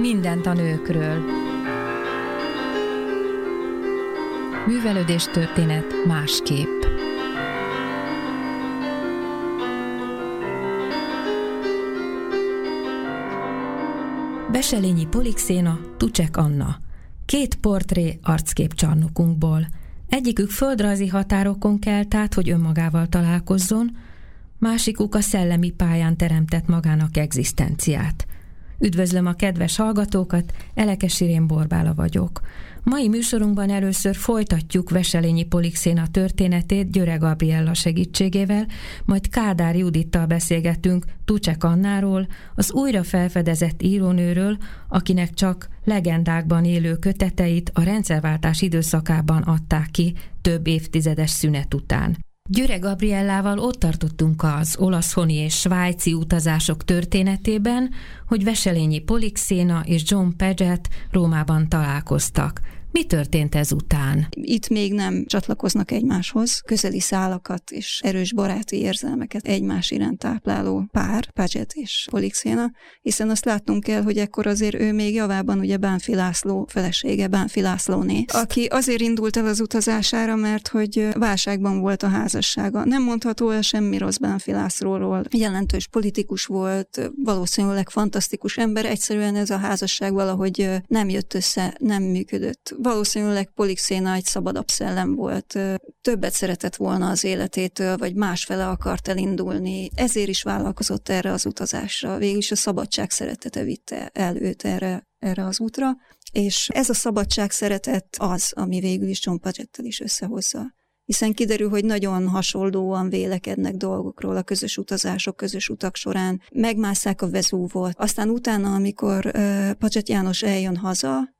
Mindent a nőkről. Művelődés történet másképp. Beselényi Polixéna, Tucsek Anna. Két portré arckép csarnokunkból. Egyikük földrajzi határokon kelt át, hogy önmagával találkozzon, másikuk a szellemi pályán teremtett magának egzisztenciát – Üdvözlöm a kedves hallgatókat, Elekes Irén Borbála vagyok. Mai műsorunkban először folytatjuk Veselényi Polixéna történetét Györe Gabriella segítségével, majd Kádár Judittal beszélgetünk Tucsek Annáról, az újra felfedezett írónőről, akinek csak legendákban élő köteteit a rendszerváltás időszakában adták ki több évtizedes szünet után. Györe Gabriellával ott tartottunk az olaszhoni és svájci utazások történetében, hogy Veselényi Polixéna és John Paget Rómában találkoztak. Mi történt ezután? Itt még nem csatlakoznak egymáshoz, közeli szálakat és erős baráti érzelmeket egymás iránt tápláló pár, Paget és Polixéna, hiszen azt látnunk kell, hogy ekkor azért ő még javában ugye Bánfi László felesége, Bánfi Lászlóné, aki azért indult el az utazására, mert hogy válságban volt a házassága. Nem mondható el semmi rossz Bánfi Lászlóról. Jelentős politikus volt, valószínűleg fantasztikus ember, egyszerűen ez a házasság valahogy nem jött össze, nem működött valószínűleg Polixéna egy szabadabb szellem volt, többet szeretett volna az életétől, vagy másfele akart elindulni, ezért is vállalkozott erre az utazásra. Végülis a szabadság szeretete vitte el őt erre, erre az útra, és ez a szabadság szeretet az, ami végül is John Pagettel is összehozza hiszen kiderül, hogy nagyon hasonlóan vélekednek dolgokról a közös utazások, közös utak során. Megmásszák a Vezúvot. Aztán utána, amikor uh, Pacset János eljön haza,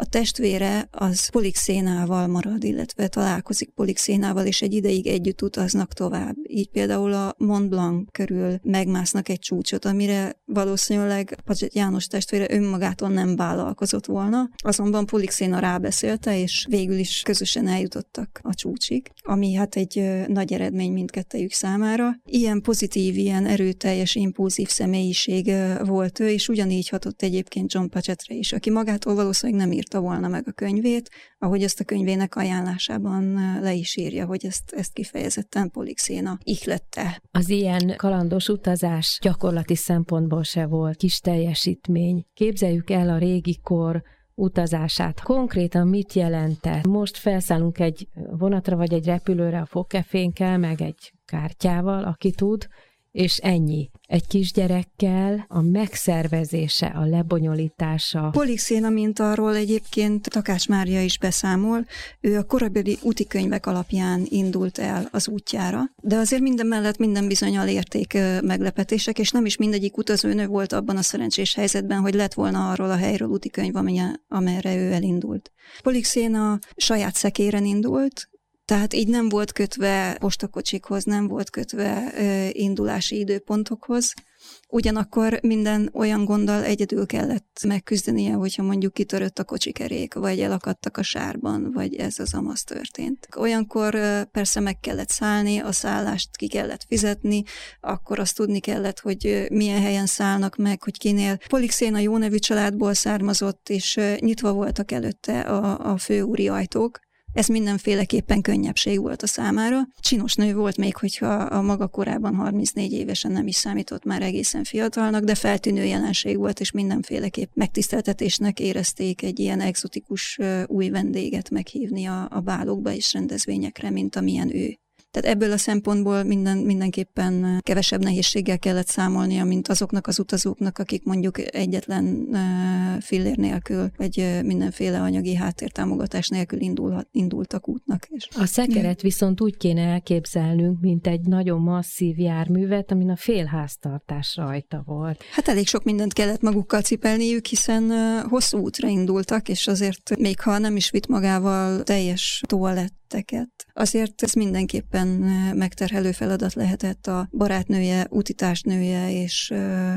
a testvére az Polixénával marad, illetve találkozik Polixénával, és egy ideig együtt utaznak tovább. Így például a Mont Blanc körül megmásznak egy csúcsot, amire valószínűleg Pazset János testvére önmagától nem vállalkozott volna, azonban Polixéna rábeszélte, és végül is közösen eljutottak a csúcsig, ami hát egy nagy eredmény mindkettejük számára. Ilyen pozitív, ilyen erőteljes, impulzív személyiség volt ő, és ugyanígy hatott egyébként John Pachetre is, aki magától valószínűleg nem írt írta volna meg a könyvét, ahogy ezt a könyvének ajánlásában le is írja, hogy ezt, ezt kifejezetten Polixéna ihlette. Az ilyen kalandos utazás gyakorlati szempontból se volt kis teljesítmény. Képzeljük el a régi kor utazását. Konkrétan mit jelentett? Most felszállunk egy vonatra vagy egy repülőre a fogkefénkkel, meg egy kártyával, aki tud, és ennyi. Egy kisgyerekkel a megszervezése, a lebonyolítása. Polixéna, mint arról egyébként Takács Mária is beszámol, ő a korabeli útikönyvek alapján indult el az útjára, de azért minden mellett minden bizonyal érték meglepetések, és nem is mindegyik utazónő volt abban a szerencsés helyzetben, hogy lett volna arról a helyről útikönyv, amelyre ő elindult. Polixéna saját szekéren indult, tehát így nem volt kötve postakocsikhoz, nem volt kötve ö, indulási időpontokhoz. Ugyanakkor minden olyan gonddal egyedül kellett megküzdenie, hogyha mondjuk kitörött a kocsikerék, vagy elakadtak a sárban, vagy ez az amaz történt. Olyankor persze meg kellett szállni, a szállást ki kellett fizetni, akkor azt tudni kellett, hogy milyen helyen szállnak meg, hogy kinél. Polixéna jó nevű családból származott, és nyitva voltak előtte a, a főúri ajtók, ez mindenféleképpen könnyebbség volt a számára. Csinos nő volt még, hogyha a maga korában 34 évesen nem is számított már egészen fiatalnak, de feltűnő jelenség volt, és mindenféleképp megtiszteltetésnek érezték egy ilyen exotikus új vendéget meghívni a, a bálokba és rendezvényekre, mint amilyen ő. Tehát ebből a szempontból minden, mindenképpen kevesebb nehézséggel kellett számolnia, mint azoknak az utazóknak, akik mondjuk egyetlen fillér nélkül, vagy mindenféle anyagi háttértámogatás nélkül indulhat, indultak útnak. És a szekeret viszont úgy kéne elképzelnünk, mint egy nagyon masszív járművet, amin a félháztartás rajta volt. Hát elég sok mindent kellett magukkal cipelniük, hiszen hosszú útra indultak, és azért még ha nem is vitt magával teljes toaletteket, azért ez mindenképpen megterhelő feladat lehetett a barátnője, utitársnője és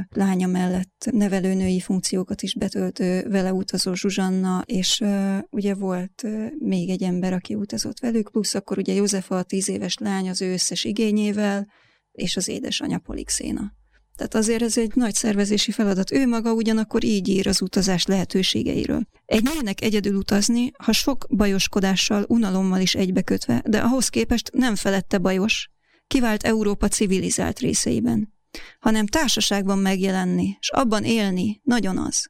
lánya mellett nevelőnői funkciókat is betöltő vele utazó Zsuzsanna, és ugye volt még egy ember, aki utazott velük, plusz akkor ugye Józefa a tíz éves lány az ő összes igényével, és az édesanyja Polixéna. Tehát azért ez egy nagy szervezési feladat. Ő maga ugyanakkor így ír az utazás lehetőségeiről. Egy nőnek egyedül utazni, ha sok bajoskodással, unalommal is egybekötve, de ahhoz képest nem felette bajos, kivált Európa civilizált részeiben, hanem társaságban megjelenni, és abban élni nagyon az.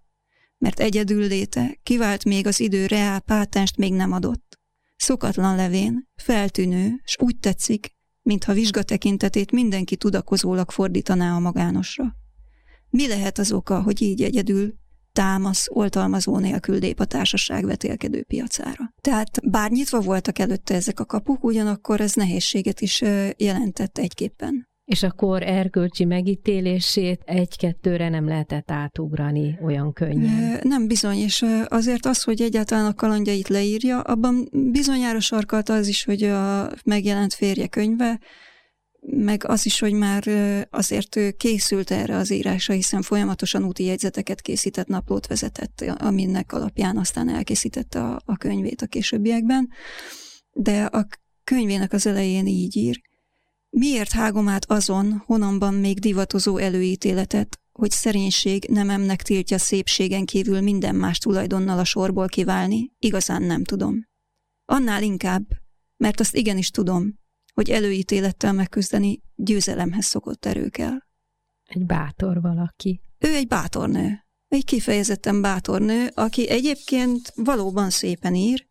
Mert egyedül léte kivált még az idő reál pátenst még nem adott. Szokatlan levén, feltűnő, és úgy tetszik, mintha vizsga tekintetét mindenki tudakozólag fordítaná a magánosra. Mi lehet az oka, hogy így egyedül támasz, oltalmazó nélkül lép a társaság vetélkedő piacára. Tehát bár nyitva voltak előtte ezek a kapuk, ugyanakkor ez nehézséget is jelentett egyképpen és a kor erkölcsi megítélését egy-kettőre nem lehetett átugrani olyan könnyen. Nem bizony, és azért az, hogy egyáltalán a kalandjait leírja, abban bizonyára sarkalt az is, hogy a megjelent férje könyve, meg az is, hogy már azért ő készült erre az írásra, hiszen folyamatosan úti jegyzeteket készített, naplót vezetett, aminek alapján aztán elkészítette a, a könyvét a későbbiekben. De a könyvének az elején így ír, Miért hágom át azon, honamban még divatozó előítéletet, hogy szerénység nememnek tiltja szépségen kívül minden más tulajdonnal a sorból kiválni, igazán nem tudom. Annál inkább, mert azt igenis tudom, hogy előítélettel megküzdeni győzelemhez szokott erő kell. Egy bátor valaki. Ő egy bátor nő. Egy kifejezetten bátor nő, aki egyébként valóban szépen ír.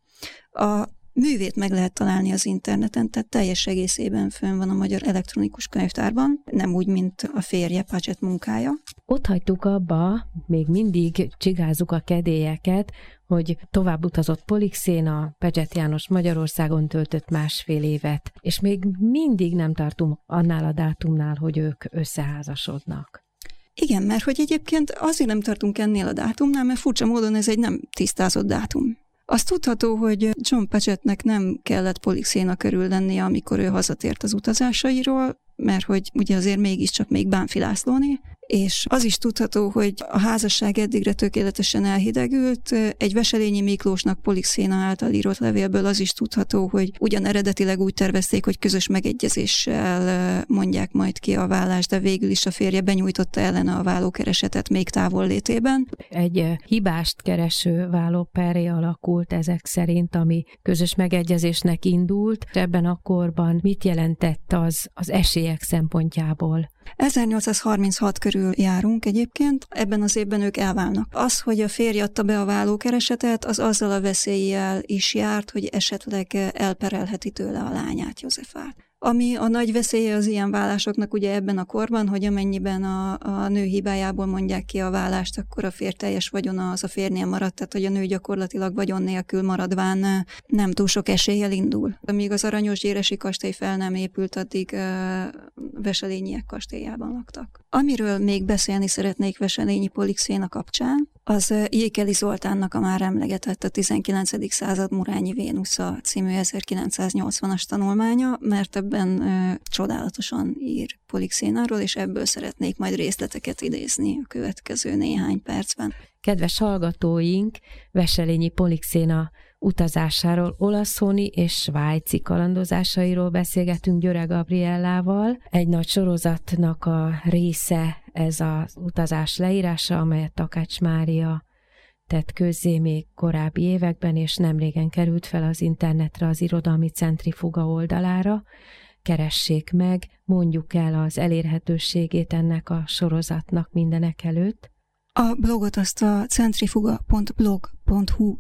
A művét meg lehet találni az interneten, tehát teljes egészében fönn van a Magyar Elektronikus Könyvtárban, nem úgy, mint a férje Pacset munkája. Ott hagytuk abba, még mindig csigázzuk a kedélyeket, hogy tovább utazott Polixéna, Pecset János Magyarországon töltött másfél évet, és még mindig nem tartunk annál a dátumnál, hogy ők összeházasodnak. Igen, mert hogy egyébként azért nem tartunk ennél a dátumnál, mert furcsa módon ez egy nem tisztázott dátum. Az tudható, hogy John Pagetnek nem kellett Polixéna körül lennie, amikor ő hazatért az utazásairól, mert hogy ugye azért mégiscsak még Bánfi Lászlóné, és az is tudható, hogy a házasság eddigre tökéletesen elhidegült. Egy Veselényi Miklósnak Polixéna által írott levélből az is tudható, hogy ugyan eredetileg úgy tervezték, hogy közös megegyezéssel mondják majd ki a vállást, de végül is a férje benyújtotta ellene a vállókeresetet még távol létében. Egy hibást kereső vállóperé alakult ezek szerint, ami közös megegyezésnek indult. Ebben a korban mit jelentett az az esélyek szempontjából? 1836 körül járunk egyébként, ebben az évben ők elválnak. Az, hogy a férj adta be a vállókeresetet, az azzal a veszéllyel is járt, hogy esetleg elperelheti tőle a lányát, Józsefát. Ami a nagy veszélye az ilyen vállásoknak ugye ebben a korban, hogy amennyiben a, a nő hibájából mondják ki a vállást, akkor a férj teljes vagyona az a férnél maradt, tehát hogy a nő gyakorlatilag vagyon nélkül maradván nem túl sok eséllyel indul. Amíg az aranyos gyéresi kastély fel nem épült, addig uh, Veselényiek kastélyában laktak. Amiről még beszélni szeretnék Veselényi Polixéna kapcsán, az Jékeli Zoltánnak a már emlegetett a 19. század Murányi Vénusza című 1980-as tanulmánya, mert ebben ö, csodálatosan ír Polixénáról, és ebből szeretnék majd részleteket idézni a következő néhány percben. Kedves hallgatóink, Veselényi Polixéna utazásáról, olaszoni és svájci kalandozásairól beszélgetünk Györe Gabriellával. Egy nagy sorozatnak a része ez az utazás leírása, amelyet Takács Mária tett közzé még korábbi években, és nemrégen került fel az internetre az irodalmi centrifuga oldalára. Keressék meg, mondjuk el az elérhetőségét ennek a sorozatnak mindenek előtt. A blogot azt a centrifuga.blog.hu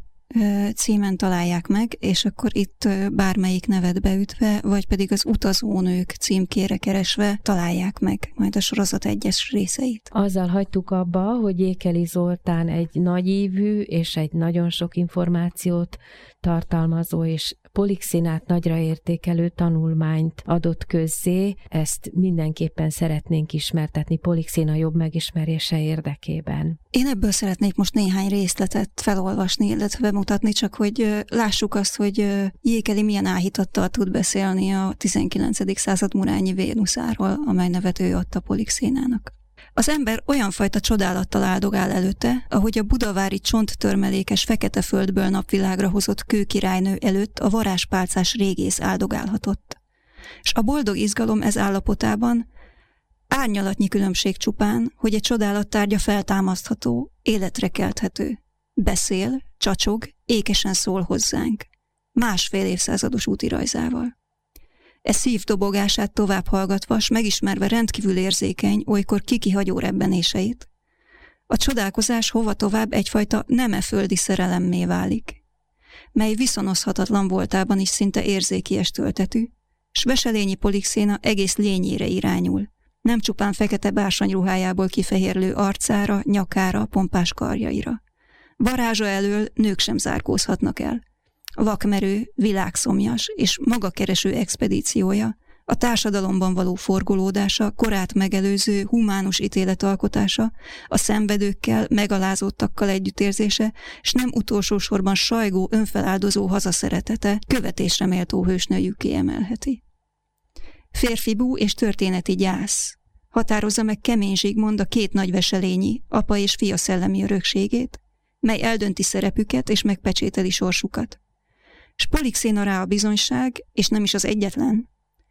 címen találják meg, és akkor itt bármelyik nevet beütve, vagy pedig az utazónők címkére keresve találják meg majd a sorozat egyes részeit. Azzal hagytuk abba, hogy Ékeli Zoltán egy nagyívű és egy nagyon sok információt tartalmazó és polixinát nagyra értékelő tanulmányt adott közzé, ezt mindenképpen szeretnénk ismertetni polixina jobb megismerése érdekében. Én ebből szeretnék most néhány részletet felolvasni, illetve bemutatni, csak hogy lássuk azt, hogy Jékeli milyen áhítattal tud beszélni a 19. század murányi Vénuszáról, amely nevet ő adta polixénának. Az ember olyan fajta csodálattal áldogál előtte, ahogy a budavári csonttörmelékes fekete földből napvilágra hozott kőkirálynő előtt a varázspálcás régész áldogálhatott. És a boldog izgalom ez állapotában árnyalatnyi különbség csupán, hogy egy csodálattárgya feltámasztható, életre kelthető. Beszél, csacsog, ékesen szól hozzánk. Másfél évszázados útirajzával. E szívdobogását tovább hallgatva, s megismerve rendkívül érzékeny, olykor kikihagyó rebbenéseit, a csodálkozás hova tovább egyfajta neme földi szerelemmé válik, mely viszonozhatatlan voltában is szinte érzékies töltetű, s Veselényi Polixéna egész lényére irányul, nem csupán fekete bársonyruhájából kifehérlő arcára, nyakára, pompás karjaira. Varázsa elől nők sem zárkózhatnak el vakmerő, világszomjas és magakereső expedíciója, a társadalomban való forgolódása, korát megelőző humánus ítéletalkotása, a szenvedőkkel, megalázottakkal együttérzése, és nem utolsó sorban sajgó, önfeláldozó hazaszeretete követésre méltó hősnőjük kiemelheti. Férfibú és történeti gyász. Határozza meg kemény Zsigmond a két nagy veselényi, apa és fia szellemi örökségét, mely eldönti szerepüket és megpecsételi sorsukat. S Polixéna rá a bizonyság, és nem is az egyetlen,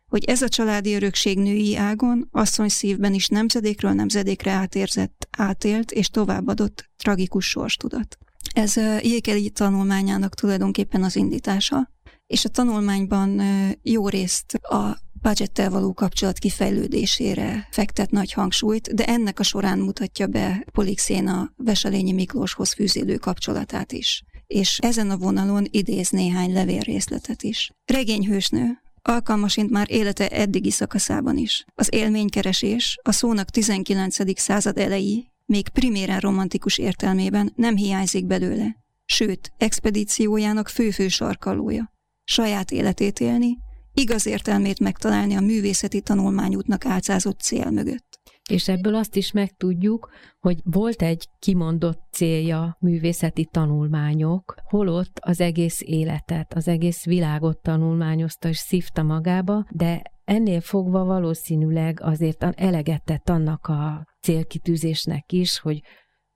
hogy ez a családi örökség női ágon, asszony szívben is nemzedékről nemzedékre átérzett, átélt és továbbadott tragikus sorstudat. Ez Jékeli tanulmányának tulajdonképpen az indítása, és a tanulmányban jó részt a budgettel való kapcsolat kifejlődésére fektet nagy hangsúlyt, de ennek a során mutatja be Polixéna Veselényi Miklóshoz fűződő kapcsolatát is és ezen a vonalon idéz néhány levélrészletet is. Regényhősnő, alkalmasint már élete eddigi szakaszában is. Az élménykeresés a szónak 19. század elejé, még priméren romantikus értelmében nem hiányzik belőle, sőt, expedíciójának fő-fő sarkalója. Saját életét élni, igaz értelmét megtalálni a művészeti tanulmányútnak álcázott cél mögött. És ebből azt is megtudjuk, hogy volt egy kimondott célja művészeti tanulmányok, holott az egész életet, az egész világot tanulmányozta és szívta magába, de ennél fogva valószínűleg azért eleget tett annak a célkitűzésnek is, hogy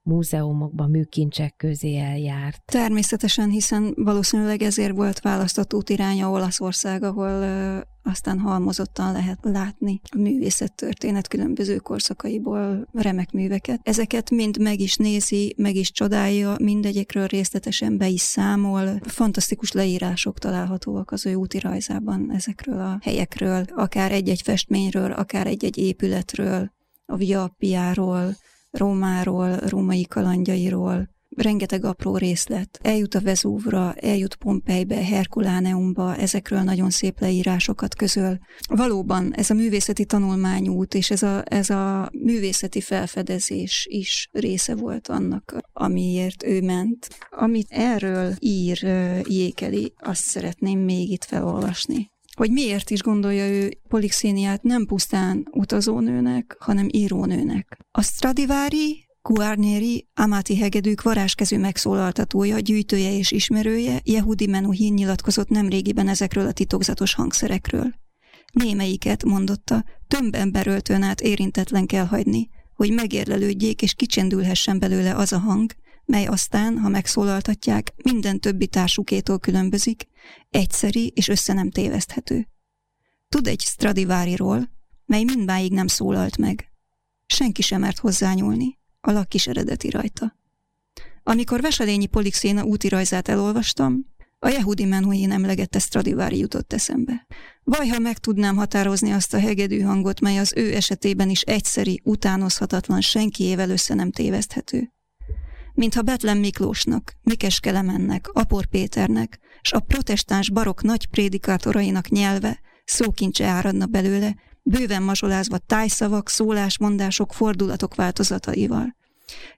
múzeumokban, műkincsek közé eljárt. Természetesen, hiszen valószínűleg ezért volt választott útiránya Olaszország, ahol ö, aztán halmozottan lehet látni a művészettörténet különböző korszakaiból remek műveket. Ezeket mind meg is nézi, meg is csodálja, mindegyekről részletesen be is számol. Fantasztikus leírások találhatóak az ő útirajzában ezekről a helyekről, akár egy-egy festményről, akár egy-egy épületről, a Via Appiáról, Rómáról, római kalandjairól, rengeteg apró részlet. Eljut a Vezúvra, eljut Pompejbe, Herkuláneumba, ezekről nagyon szép leírásokat közöl. Valóban ez a művészeti tanulmányút és ez a, ez a művészeti felfedezés is része volt annak, amiért ő ment. Amit erről ír Jékeli, azt szeretném még itt felolvasni hogy miért is gondolja ő Polixéniát nem pusztán utazónőnek, hanem írónőnek. A Stradivari, Guarneri, Amati hegedűk varázskezű megszólaltatója, gyűjtője és ismerője, Yehudi Menuhin nyilatkozott nemrégiben ezekről a titokzatos hangszerekről. Némelyiket, mondotta, több emberöltőn át érintetlen kell hagyni, hogy megérlelődjék és kicsendülhessen belőle az a hang, mely aztán, ha megszólaltatják, minden többi társukétól különbözik, egyszeri és össze nem téveszthető. Tud egy Stradiváriról, mely mindmáig nem szólalt meg. Senki sem mert hozzányúlni, a lak is eredeti rajta. Amikor Veselényi Polixéna útirajzát elolvastam, a Yehudi Menuhin emlegette Stradivári jutott eszembe. Vaj, ha meg tudnám határozni azt a hegedű hangot, mely az ő esetében is egyszeri, utánozhatatlan, senkiével össze nem téveszthető mintha Betlen Miklósnak, Mikes Kelemennek, Apor Péternek, s a protestáns barok nagy prédikátorainak nyelve, szókincse áradna belőle, bőven mazsolázva tájszavak, szólásmondások, fordulatok változataival.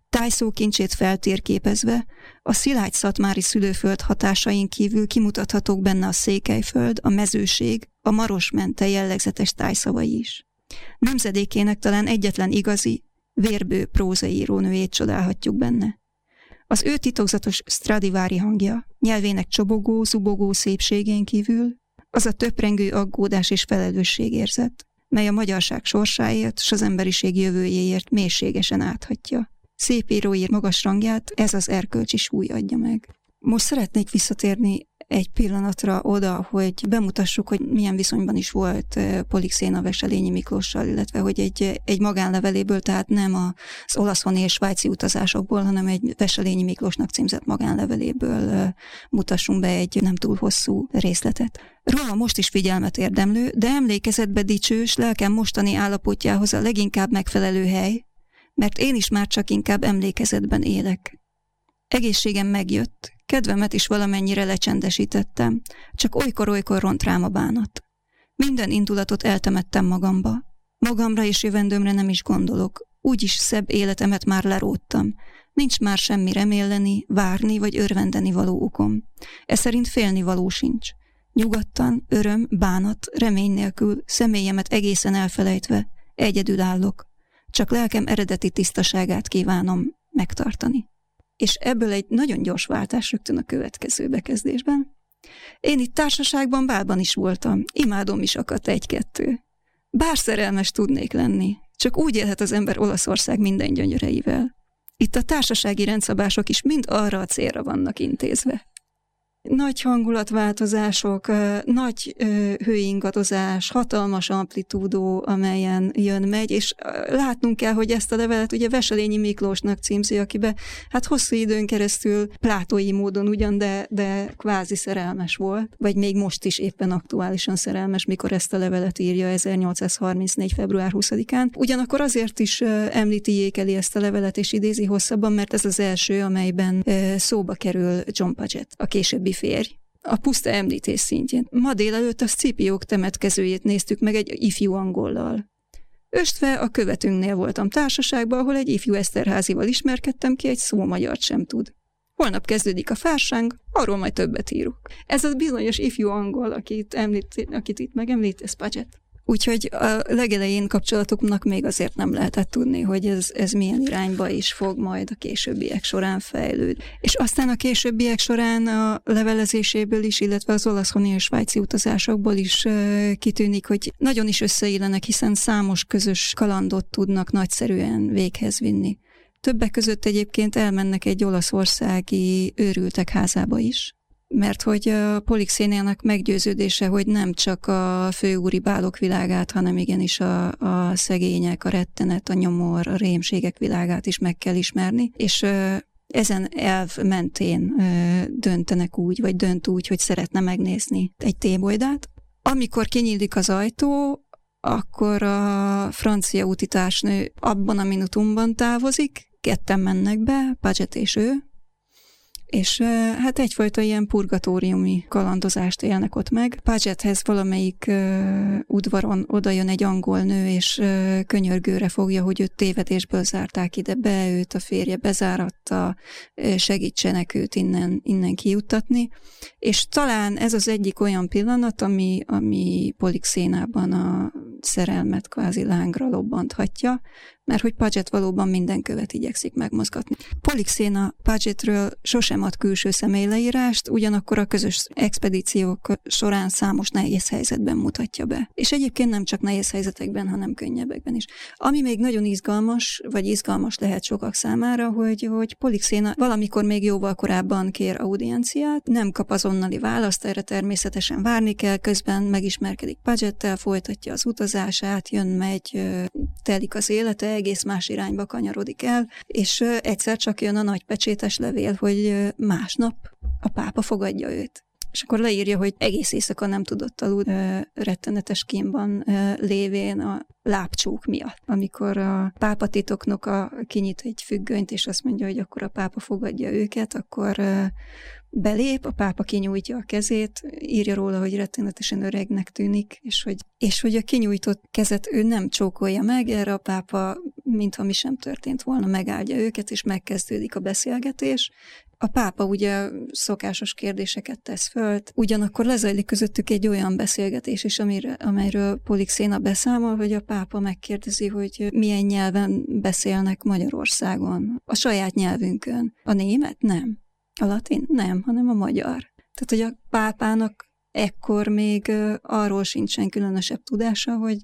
Tájszókincsét feltérképezve, a szilágy szatmári szülőföld hatásain kívül kimutathatók benne a székelyföld, a mezőség, a marosmente jellegzetes tájszavai is. Nemzedékének talán egyetlen igazi, vérbő prózaírónőjét csodálhatjuk benne. Az ő titokzatos Stradivári hangja, nyelvének csobogó, zubogó szépségén kívül, az a töprengő aggódás és felelősségérzet, mely a magyarság sorsáért s az emberiség jövőjéért mélységesen áthatja. Szép íróír magas rangját ez az erkölcsi súly adja meg. Most szeretnék visszatérni egy pillanatra oda, hogy bemutassuk, hogy milyen viszonyban is volt Polixéna Veselényi Miklóssal, illetve hogy egy, egy magánleveléből, tehát nem az olaszoni és svájci utazásokból, hanem egy Veselényi Miklósnak címzett magánleveléből mutassunk be egy nem túl hosszú részletet. Róla most is figyelmet érdemlő, de emlékezetbe dicsős, lelkem mostani állapotjához a leginkább megfelelő hely, mert én is már csak inkább emlékezetben élek. Egészségem megjött, kedvemet is valamennyire lecsendesítettem, csak olykor-olykor ront rám a bánat. Minden indulatot eltemettem magamba. Magamra és jövendőmre nem is gondolok, úgyis szebb életemet már leróttam. Nincs már semmi reméleni, várni vagy örvendeni való okom. Ez szerint félni való sincs. Nyugodtan, öröm, bánat, remény nélkül, személyemet egészen elfelejtve, egyedül állok. Csak lelkem eredeti tisztaságát kívánom megtartani és ebből egy nagyon gyors váltás rögtön a következő bekezdésben. Én itt társaságban bálban is voltam, imádom is akadt egy-kettő. Bár szerelmes tudnék lenni, csak úgy élhet az ember Olaszország minden gyönyöreivel. Itt a társasági rendszabások is mind arra a célra vannak intézve nagy hangulatváltozások, nagy hőingadozás, hatalmas amplitúdó, amelyen jön-megy, és látnunk kell, hogy ezt a levelet ugye Veselényi Miklósnak címzi, akibe hát hosszú időn keresztül plátói módon ugyan, de, de kvázi szerelmes volt, vagy még most is éppen aktuálisan szerelmes, mikor ezt a levelet írja 1834. február 20-án. Ugyanakkor azért is említi Jékeli ezt a levelet, és idézi hosszabban, mert ez az első, amelyben szóba kerül John Paget, a későbbi férj, a puszta említés szintjén. Ma délelőtt a Scipiók temetkezőjét néztük meg egy ifjú angollal. Östve a követünknél voltam társaságban, ahol egy ifjú Eszterházival ismerkedtem ki, egy szó magyar sem tud. Holnap kezdődik a fársáng, arról majd többet írok. Ez az bizonyos ifjú angol, akit, említ, akit itt megemlít, ez Paget. Úgyhogy a legelején kapcsolatoknak még azért nem lehetett tudni, hogy ez, ez milyen irányba is fog majd a későbbiek során fejlődni. És aztán a későbbiek során a levelezéséből is, illetve az olaszhoni és svájci utazásokból is kitűnik, hogy nagyon is összeillenek, hiszen számos közös kalandot tudnak nagyszerűen véghez vinni. Többek között egyébként elmennek egy olaszországi őrültek házába is, mert hogy a Polixénének meggyőződése, hogy nem csak a főúri bálok világát, hanem igenis a, a szegények, a rettenet, a nyomor, a rémségek világát is meg kell ismerni, és ezen elv mentén döntenek úgy, vagy dönt úgy, hogy szeretne megnézni egy tébolydát. Amikor kinyílik az ajtó, akkor a francia útitársnő abban a minutumban távozik, ketten mennek be, Paget és ő, és hát egyfajta ilyen purgatóriumi kalandozást élnek ott meg. Pagethez valamelyik uh, udvaron odajön egy angol nő, és uh, könyörgőre fogja, hogy őt tévedésből zárták ide be, őt a férje bezáratta, segítsenek őt innen, innen kijuttatni. És talán ez az egyik olyan pillanat, ami, ami Polixénában a szerelmet kvázi lángra lobbanthatja, mert hogy Paget valóban minden követ igyekszik megmozgatni. Polixéna Pagetről sosem ad külső személyleírást, ugyanakkor a közös expedíciók során számos nehéz helyzetben mutatja be. És egyébként nem csak nehéz helyzetekben, hanem könnyebbekben is. Ami még nagyon izgalmas, vagy izgalmas lehet sokak számára, hogy, hogy Polixéna valamikor még jóval korábban kér audienciát, nem kap azonnali választ, erre természetesen várni kell, közben megismerkedik Pagettel, folytatja az utazását, jön, megy, telik az élete, egész más irányba kanyarodik el, és egyszer csak jön a nagy pecsétes levél, hogy másnap a pápa fogadja őt. És akkor leírja, hogy egész éjszaka nem tudott aludni, rettenetes kínban lévén a lábcsók miatt. Amikor a pápa titoknoka kinyit egy függönyt, és azt mondja, hogy akkor a pápa fogadja őket, akkor belép, a pápa kinyújtja a kezét, írja róla, hogy rettenetesen öregnek tűnik, és hogy, és hogy a kinyújtott kezet ő nem csókolja meg, erre a pápa, mintha mi sem történt volna, megáldja őket, és megkezdődik a beszélgetés, a pápa ugye szokásos kérdéseket tesz föl, ugyanakkor lezajlik közöttük egy olyan beszélgetés is, amire, amelyről Polixéna beszámol, hogy a pápa megkérdezi, hogy milyen nyelven beszélnek Magyarországon. A saját nyelvünkön. A német? Nem. A latin? Nem, hanem a magyar. Tehát, hogy a pápának ekkor még arról sincsen különösebb tudása, hogy,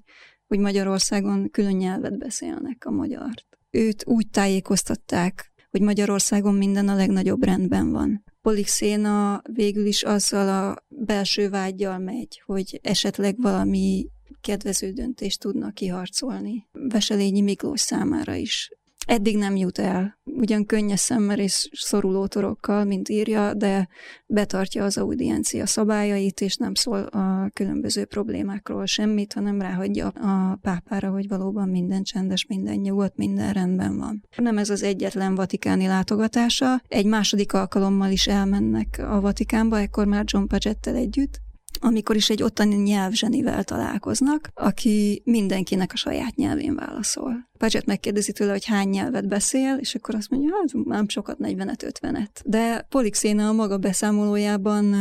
hogy Magyarországon külön nyelvet beszélnek a magyart. Őt úgy tájékoztatták hogy Magyarországon minden a legnagyobb rendben van. Polixéna végül is azzal a belső vágyjal megy, hogy esetleg valami kedvező döntést tudna kiharcolni. Veselényi Miklós számára is Eddig nem jut el, ugyan könnyes szemmel és szoruló torokkal, mint írja, de betartja az audiencia szabályait, és nem szól a különböző problémákról semmit, hanem ráhagyja a pápára, hogy valóban minden csendes, minden nyugodt, minden rendben van. Nem ez az egyetlen vatikáni látogatása, egy második alkalommal is elmennek a Vatikánba, ekkor már John Pagettel együtt, amikor is egy ottani nyelvzsenivel találkoznak, aki mindenkinek a saját nyelvén válaszol. Paget megkérdezi tőle, hogy hány nyelvet beszél, és akkor azt mondja, hát nem sokat, 40-50-et. De Polixéna a maga beszámolójában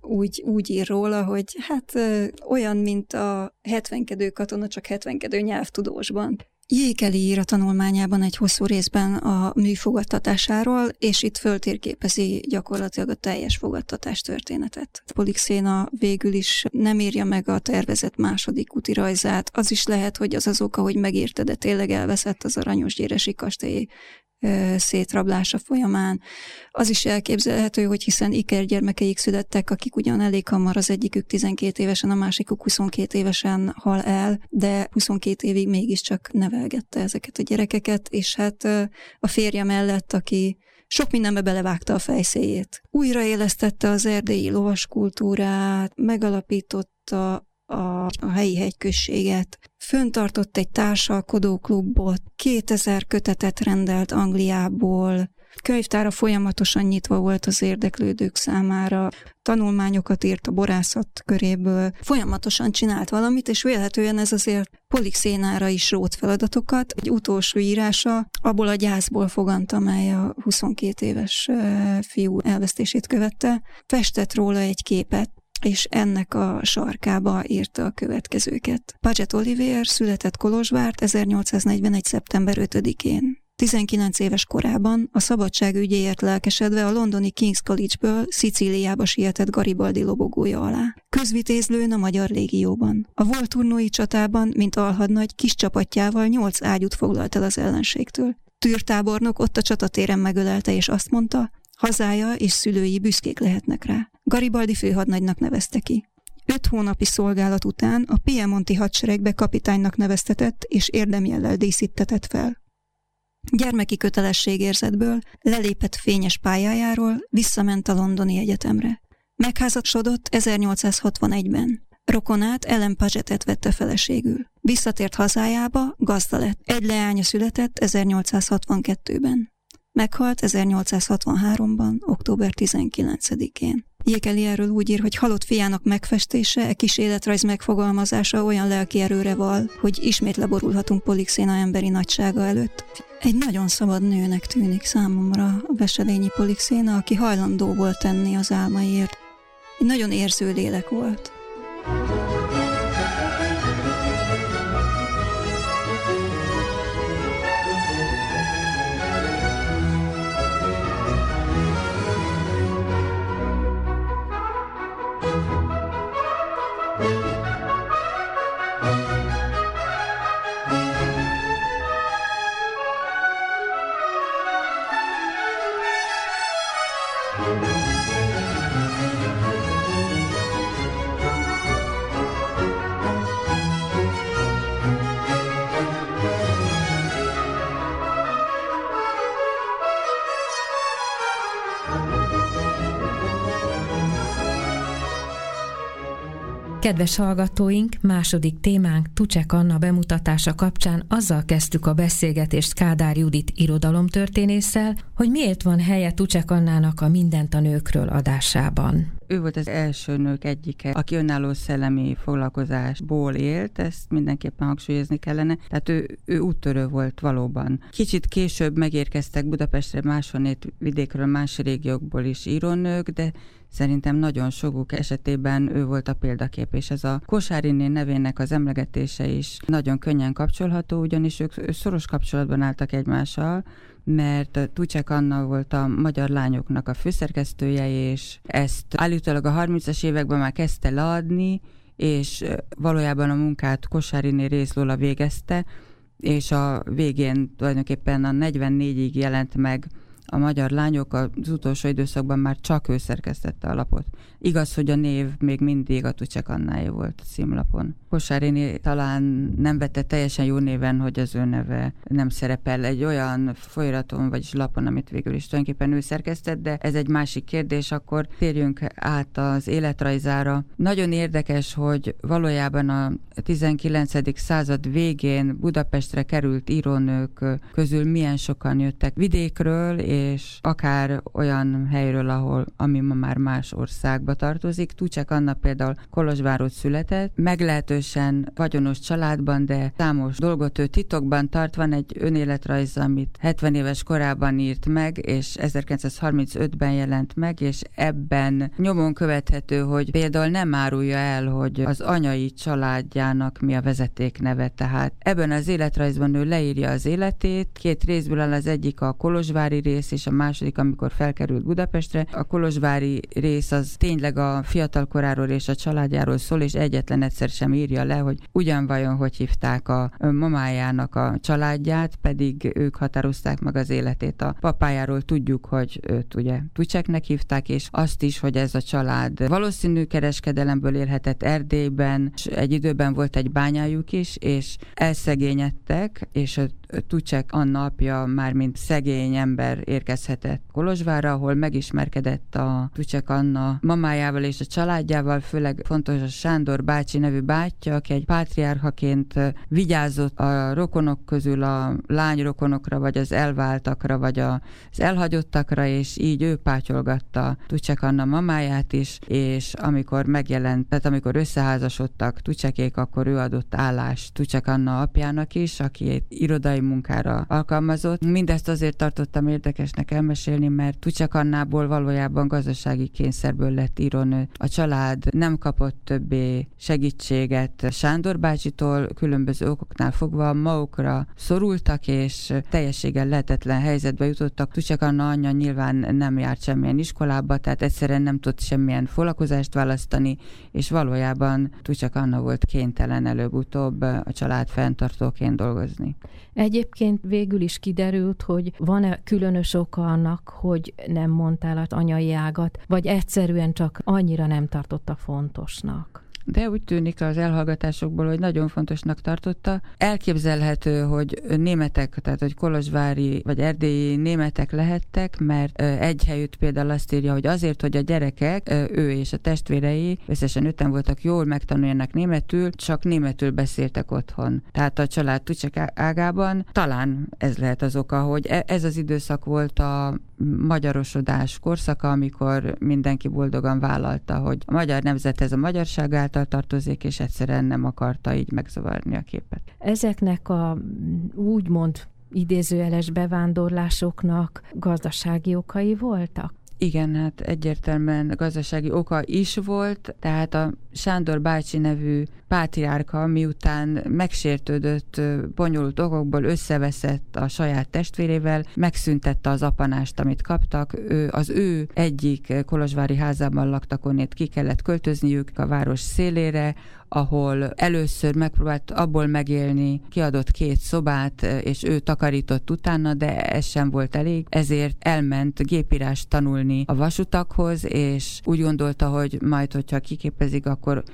úgy, úgy ír róla, hogy hát olyan, mint a 70 katona, csak 70 nyelvtudósban. Jékeli ír a tanulmányában egy hosszú részben a mű fogadtatásáról, és itt föltérképezi gyakorlatilag a teljes fogadtatás történetet. Polixéna végül is nem írja meg a tervezett második rajzát. Az is lehet, hogy az az oka, hogy megírta, de tényleg elveszett az aranyos gyéresi kastély szétrablása folyamán. Az is elképzelhető, hogy hiszen Iker gyermekeik születtek, akik ugyan elég hamar az egyikük 12 évesen, a másikuk 22 évesen hal el, de 22 évig mégiscsak nevelgette ezeket a gyerekeket, és hát a férje mellett, aki sok mindenbe belevágta a fejszéjét. Újraélesztette az erdélyi lovaskultúrát, megalapította a, a helyi hegyközséget. Föntartott egy társalkodó klubot, 2000 kötetet rendelt Angliából, könyvtára folyamatosan nyitva volt az érdeklődők számára, tanulmányokat írt a borászat köréből, folyamatosan csinált valamit, és vélhetően ez azért polixénára is rót feladatokat. Egy utolsó írása abból a gyászból fogant, amely a 22 éves fiú elvesztését követte, festett róla egy képet, és ennek a sarkába írta a következőket. Paget Olivier született Kolozsvárt 1841. szeptember 5-én. 19 éves korában a szabadság ügyéért lelkesedve a londoni King's College-ből Szicíliába sietett Garibaldi lobogója alá. Közvitézlőn a Magyar Légióban. A volt turnói csatában, mint alhadnagy, kis csapatjával nyolc ágyút foglalt el az ellenségtől. Tűrtábornok ott a csatatéren megölelte, és azt mondta, hazája és szülői büszkék lehetnek rá. Garibaldi főhadnagynak nevezte ki. Öt hónapi szolgálat után a Piemonti hadseregbe kapitánynak neveztetett és érdemjellel díszítetett fel. Gyermeki kötelességérzetből lelépett fényes pályájáról, visszament a londoni egyetemre. Megházasodott 1861-ben. Rokonát Ellen Pagetet vette feleségül. Visszatért hazájába, gazda lett. Egy leánya született 1862-ben. Meghalt 1863-ban, október 19-én. Jékeli erről úgy ír, hogy halott fiának megfestése, e kis életrajz megfogalmazása olyan lelki erőre val, hogy ismét leborulhatunk Polixéna emberi nagysága előtt. Egy nagyon szabad nőnek tűnik számomra a Veselényi Polixéna, aki hajlandó volt tenni az álmaiért. Egy nagyon érző lélek volt. Kedves hallgatóink, második témánk Tucsek Anna bemutatása kapcsán azzal kezdtük a beszélgetést Kádár Judit irodalomtörténésszel, hogy miért van helye Tucsek Annának a Mindent a nőkről adásában. Ő volt az első nők egyike, aki önálló szellemi foglalkozásból élt, ezt mindenképpen hangsúlyozni kellene. Tehát ő, ő úttörő volt valóban. Kicsit később megérkeztek Budapestre máshonnét vidékről, más régiókból is írónők, de Szerintem nagyon sokuk esetében ő volt a példakép, és ez a Kosáriné nevének az emlegetése is nagyon könnyen kapcsolható, ugyanis ők szoros kapcsolatban álltak egymással, mert Tucsek Anna volt a magyar lányoknak a főszerkesztője, és ezt állítólag a 30-as években már kezdte leadni, és valójában a munkát Kosáriné részlóla végezte, és a végén tulajdonképpen a 44-ig jelent meg a magyar lányok az utolsó időszakban már csak ő szerkesztette a lapot. Igaz, hogy a név még mindig a Tucsek Annáé volt a címlapon. Kosárini talán nem vette teljesen jó néven, hogy az ő neve nem szerepel egy olyan folyraton, vagyis lapon, amit végül is tulajdonképpen ő szerkesztett, de ez egy másik kérdés, akkor térjünk át az életrajzára. Nagyon érdekes, hogy valójában a 19. század végén Budapestre került írónők közül milyen sokan jöttek vidékről, és akár olyan helyről, ahol, ami ma már más országba tartozik. Tucsek Anna például Kolozsvárot született, meglehetősen vagyonos családban, de számos dolgot ő titokban tart. Van egy önéletrajz, amit 70 éves korában írt meg, és 1935-ben jelent meg, és ebben nyomon követhető, hogy például nem árulja el, hogy az anyai családjának mi a vezeték neve. Tehát ebben az életrajzban ő leírja az életét, két részből áll az egyik a Kolozsvári rész, rész, és a második, amikor felkerült Budapestre. A Kolozsvári rész az tényleg a fiatal koráról és a családjáról szól, és egyetlen egyszer sem írja le, hogy ugyan vajon hogy hívták a mamájának a családját, pedig ők határozták meg az életét. A papájáról tudjuk, hogy őt ugye Tucseknek hívták, és azt is, hogy ez a család valószínű kereskedelemből élhetett Erdélyben, és egy időben volt egy bányájuk is, és elszegényedtek, és Tucsek Anna apja már mint szegény ember érkezhetett Kolozsvárra, ahol megismerkedett a Tucsek Anna mamájával és a családjával, főleg fontos a Sándor bácsi nevű bátyja, aki egy pátriárhaként vigyázott a rokonok közül a lányrokonokra, vagy az elváltakra, vagy az elhagyottakra, és így ő pátyolgatta Tucsek Anna mamáját is, és amikor megjelent, tehát amikor összeházasodtak Tucsekék, akkor ő adott állást Tucsek Anna apjának is, aki irodai irodai munkára alkalmazott. Mindezt azért tartottam érdekesnek elmesélni, mert Tucsak Annából valójában gazdasági kényszerből lett írónő. A család nem kapott többé segítséget Sándor bácsitól, különböző okoknál fogva magukra szorultak, és teljességgel lehetetlen helyzetbe jutottak. Tucsak Anna anyja nyilván nem járt semmilyen iskolába, tehát egyszerűen nem tudott semmilyen foglalkozást választani, és valójában Tucsak Anna volt kénytelen előbb-utóbb a család fenntartóként dolgozni. Egyébként végül is kiderült, hogy van-e különös oka annak, hogy nem mondtál az anyai ágat, vagy egyszerűen csak annyira nem tartotta fontosnak? De úgy tűnik az elhallgatásokból, hogy nagyon fontosnak tartotta. Elképzelhető, hogy németek, tehát hogy kolozsvári vagy erdélyi németek lehettek, mert egy helyütt például azt írja, hogy azért, hogy a gyerekek, ő és a testvérei, összesen öten voltak, jól megtanuljanak németül, csak németül beszéltek otthon. Tehát a család Tucsek ágában talán ez lehet az oka, hogy e, ez az időszak volt a magyarosodás korszaka, amikor mindenki boldogan vállalta, hogy a magyar nemzethez a magyarság által tartozik, és egyszerűen nem akarta így megzavarni a képet. Ezeknek a úgymond idézőjeles bevándorlásoknak gazdasági okai voltak? Igen, hát egyértelműen gazdasági oka is volt, tehát a Sándor bácsi nevű pátriárka, miután megsértődött bonyolult okokból összeveszett a saját testvérével, megszüntette az apanást, amit kaptak. Ő, az ő egyik kolozsvári házában laktak, onnét ki kellett költözniük a város szélére, ahol először megpróbált abból megélni, kiadott két szobát, és ő takarított utána, de ez sem volt elég, ezért elment gépírás tanulni a vasutakhoz, és úgy gondolta, hogy majd, hogyha kiképezik, akkor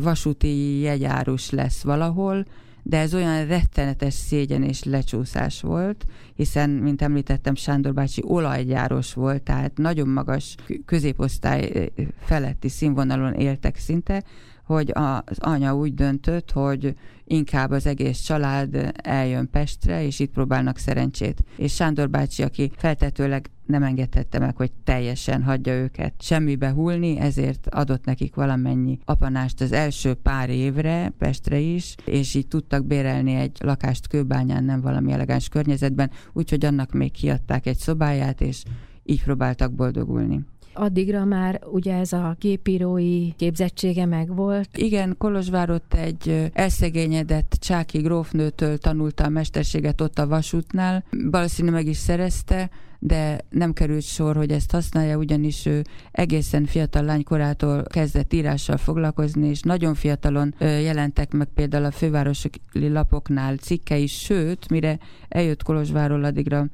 vasúti jegyárus lesz valahol, de ez olyan rettenetes szégyen és lecsúszás volt, hiszen, mint említettem, Sándor bácsi olajgyáros volt, tehát nagyon magas középosztály feletti színvonalon éltek szinte, hogy az anya úgy döntött, hogy inkább az egész család eljön Pestre, és itt próbálnak szerencsét. És Sándor bácsi, aki feltetőleg nem engedhette meg, hogy teljesen hagyja őket semmibe hullni, ezért adott nekik valamennyi apanást az első pár évre, Pestre is, és így tudtak bérelni egy lakást kőbányán, nem valami elegáns környezetben, úgyhogy annak még kiadták egy szobáját, és így próbáltak boldogulni. Addigra már ugye ez a gépírói képzettsége megvolt. Igen, Kolozsvárott egy elszegényedett Csáki grófnőtől tanulta a mesterséget ott a vasútnál. Valószínűleg meg is szerezte, de nem került sor, hogy ezt használja, ugyanis ő egészen fiatal lánykorától kezdett írással foglalkozni, és nagyon fiatalon jelentek meg például a fővárosi lapoknál cikkei, sőt, mire eljött Kolozsváról addigra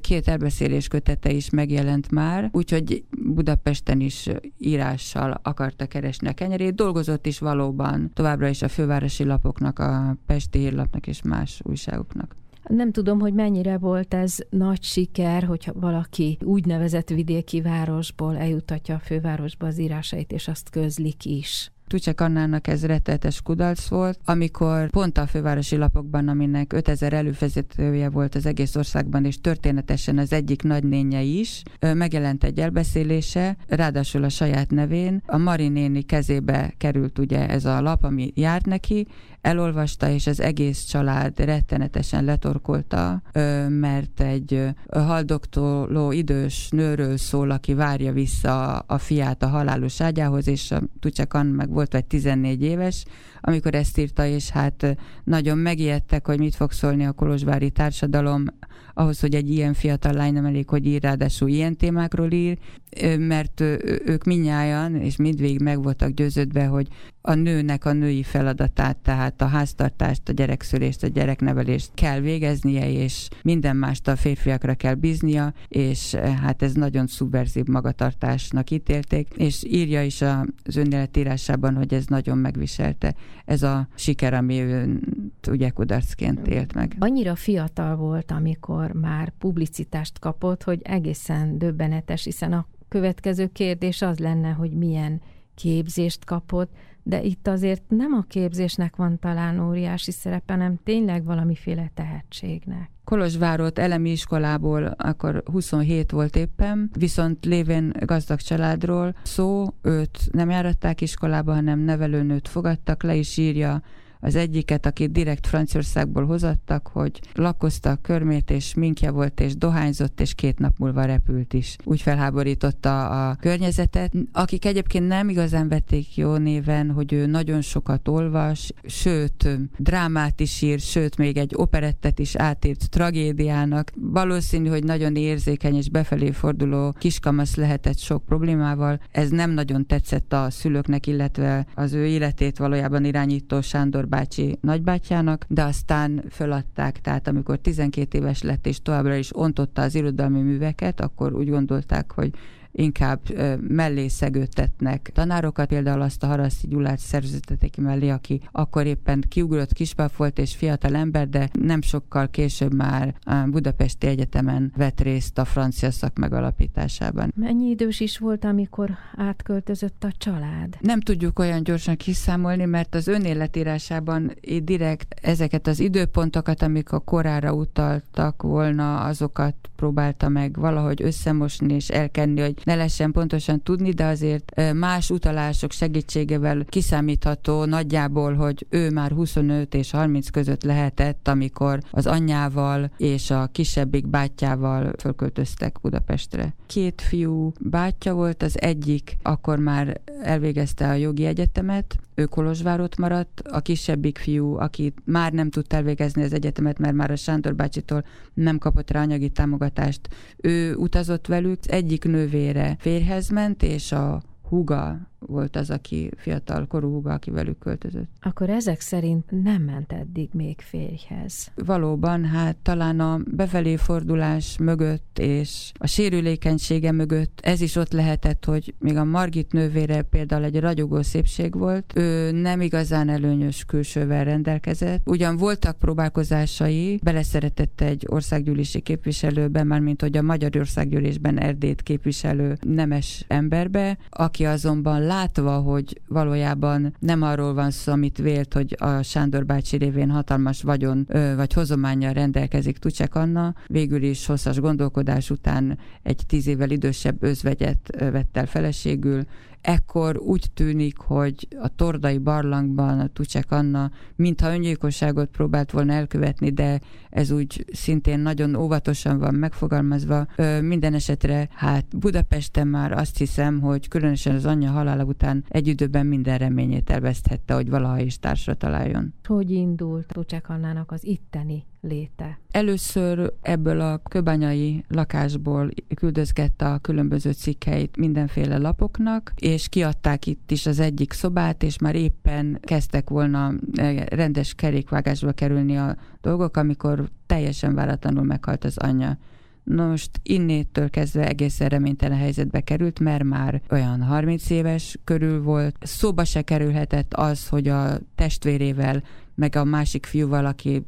két elbeszélés kötete is megjelent már, úgyhogy Budapesten is írással akarta keresni a kenyerét. Dolgozott is valóban továbbra is a fővárosi lapoknak, a Pesti hírlapnak és más újságoknak. Nem tudom, hogy mennyire volt ez nagy siker, hogyha valaki úgynevezett vidéki városból eljutatja a fővárosba az írásait, és azt közlik is. Tucsek Annának ez rettetes kudarc volt, amikor pont a fővárosi lapokban, aminek 5000 előfizetője volt az egész országban, és történetesen az egyik nagynénye is, megjelent egy elbeszélése, ráadásul a saját nevén. A Marinéni kezébe került ugye ez a lap, ami járt neki, elolvasta, és az egész család rettenetesen letorkolta, mert egy haldoktoló idős nőről szól, aki várja vissza a fiát a halálos ágyához, és a Tucsakan meg volt vagy 14 éves, amikor ezt írta, és hát nagyon megijedtek, hogy mit fog szólni a kolozsvári társadalom ahhoz, hogy egy ilyen fiatal lány nem elég, hogy ír, ráadásul ilyen témákról ír, mert ők minnyáján, és mindvégig meg voltak győződve, hogy a nőnek a női feladatát, tehát a háztartást, a gyerekszülést, a gyereknevelést kell végeznie, és minden mást a férfiakra kell bíznia, és hát ez nagyon szubverzív magatartásnak ítélték, és írja is az önéletírásában, hogy ez nagyon megviselte. Ez a siker, ami ő ugye kudarcként élt meg. Annyira fiatal volt, amikor már publicitást kapott, hogy egészen döbbenetes, hiszen a következő kérdés az lenne, hogy milyen képzést kapott, de itt azért nem a képzésnek van talán óriási szerepe, hanem tényleg valamiféle tehetségnek. Kolozsvárot elemi iskolából akkor 27 volt éppen, viszont lévén gazdag családról szó, őt nem járatták iskolába, hanem nevelőnőt fogadtak, le is írja az egyiket, akit direkt Franciaországból hozattak, hogy lakozta a körmét, és minkje volt, és dohányzott, és két nap múlva repült is. Úgy felháborította a környezetet, akik egyébként nem igazán vették jó néven, hogy ő nagyon sokat olvas, sőt, drámát is ír, sőt, még egy operettet is átírt tragédiának. Valószínű, hogy nagyon érzékeny és befelé forduló kiskamasz lehetett sok problémával. Ez nem nagyon tetszett a szülőknek, illetve az ő életét valójában irányító Sándor bácsi nagybátyjának, de aztán föladták, tehát amikor 12 éves lett és továbbra is ontotta az irodalmi műveket, akkor úgy gondolták, hogy inkább mellé szegődtetnek tanárokat, például azt a Haraszti Gyulát szerződtették ki mellé, aki akkor éppen kiugrott kispap volt és fiatal ember, de nem sokkal később már a Budapesti Egyetemen vett részt a francia szak megalapításában. Mennyi idős is volt, amikor átköltözött a család? Nem tudjuk olyan gyorsan kiszámolni, mert az önéletírásában direkt ezeket az időpontokat, amik a korára utaltak volna, azokat próbálta meg valahogy összemosni és elkenni, hogy ne lehessen pontosan tudni, de azért más utalások segítségével kiszámítható nagyjából, hogy ő már 25 és 30 között lehetett, amikor az anyjával és a kisebbik bátyjával fölköltöztek Budapestre. Két fiú bátyja volt, az egyik akkor már elvégezte a jogi egyetemet, ő Kolozsvárot maradt, a kisebbik fiú, aki már nem tudta elvégezni az egyetemet, mert már a Sándor bácsitól nem kapott rá anyagi támogatást, ő utazott velük, egyik nővére férhez ment, és a húga volt az, aki fiatal korú húga, aki velük költözött. Akkor ezek szerint nem ment eddig még férjhez. Valóban, hát talán a befelé fordulás mögött és a sérülékenysége mögött ez is ott lehetett, hogy még a Margit nővére például egy ragyogó szépség volt, ő nem igazán előnyös külsővel rendelkezett. Ugyan voltak próbálkozásai, beleszeretett egy országgyűlési képviselőbe, mármint hogy a Magyar Országgyűlésben Erdét képviselő nemes emberbe, aki azonban látva, hogy valójában nem arról van szó, amit vélt, hogy a Sándor bácsi révén hatalmas vagyon vagy hozományjal rendelkezik Tucsek Anna, végül is hosszas gondolkodás után egy tíz évvel idősebb özvegyet vett el feleségül, ekkor úgy tűnik, hogy a Tordai barlangban a Tucsek Anna mintha öngyilkosságot próbált volna elkövetni, de ez úgy szintén nagyon óvatosan van megfogalmazva. Ö, minden esetre hát Budapesten már azt hiszem, hogy különösen az anyja halála után egy időben minden reményét elveszthette, hogy valaha is társra találjon. Hogy indult Tucsek Annának az itteni léte? Először ebből a köbanyai lakásból küldözgette a különböző cikkeit mindenféle lapoknak, és kiadták itt is az egyik szobát, és már éppen kezdtek volna eh, rendes kerékvágásba kerülni a dolgok, amikor teljesen váratlanul meghalt az anyja. Most innétől kezdve egészen reménytelen helyzetbe került, mert már olyan 30 éves körül volt. Szóba se kerülhetett az, hogy a testvérével meg a másik fiúval, aki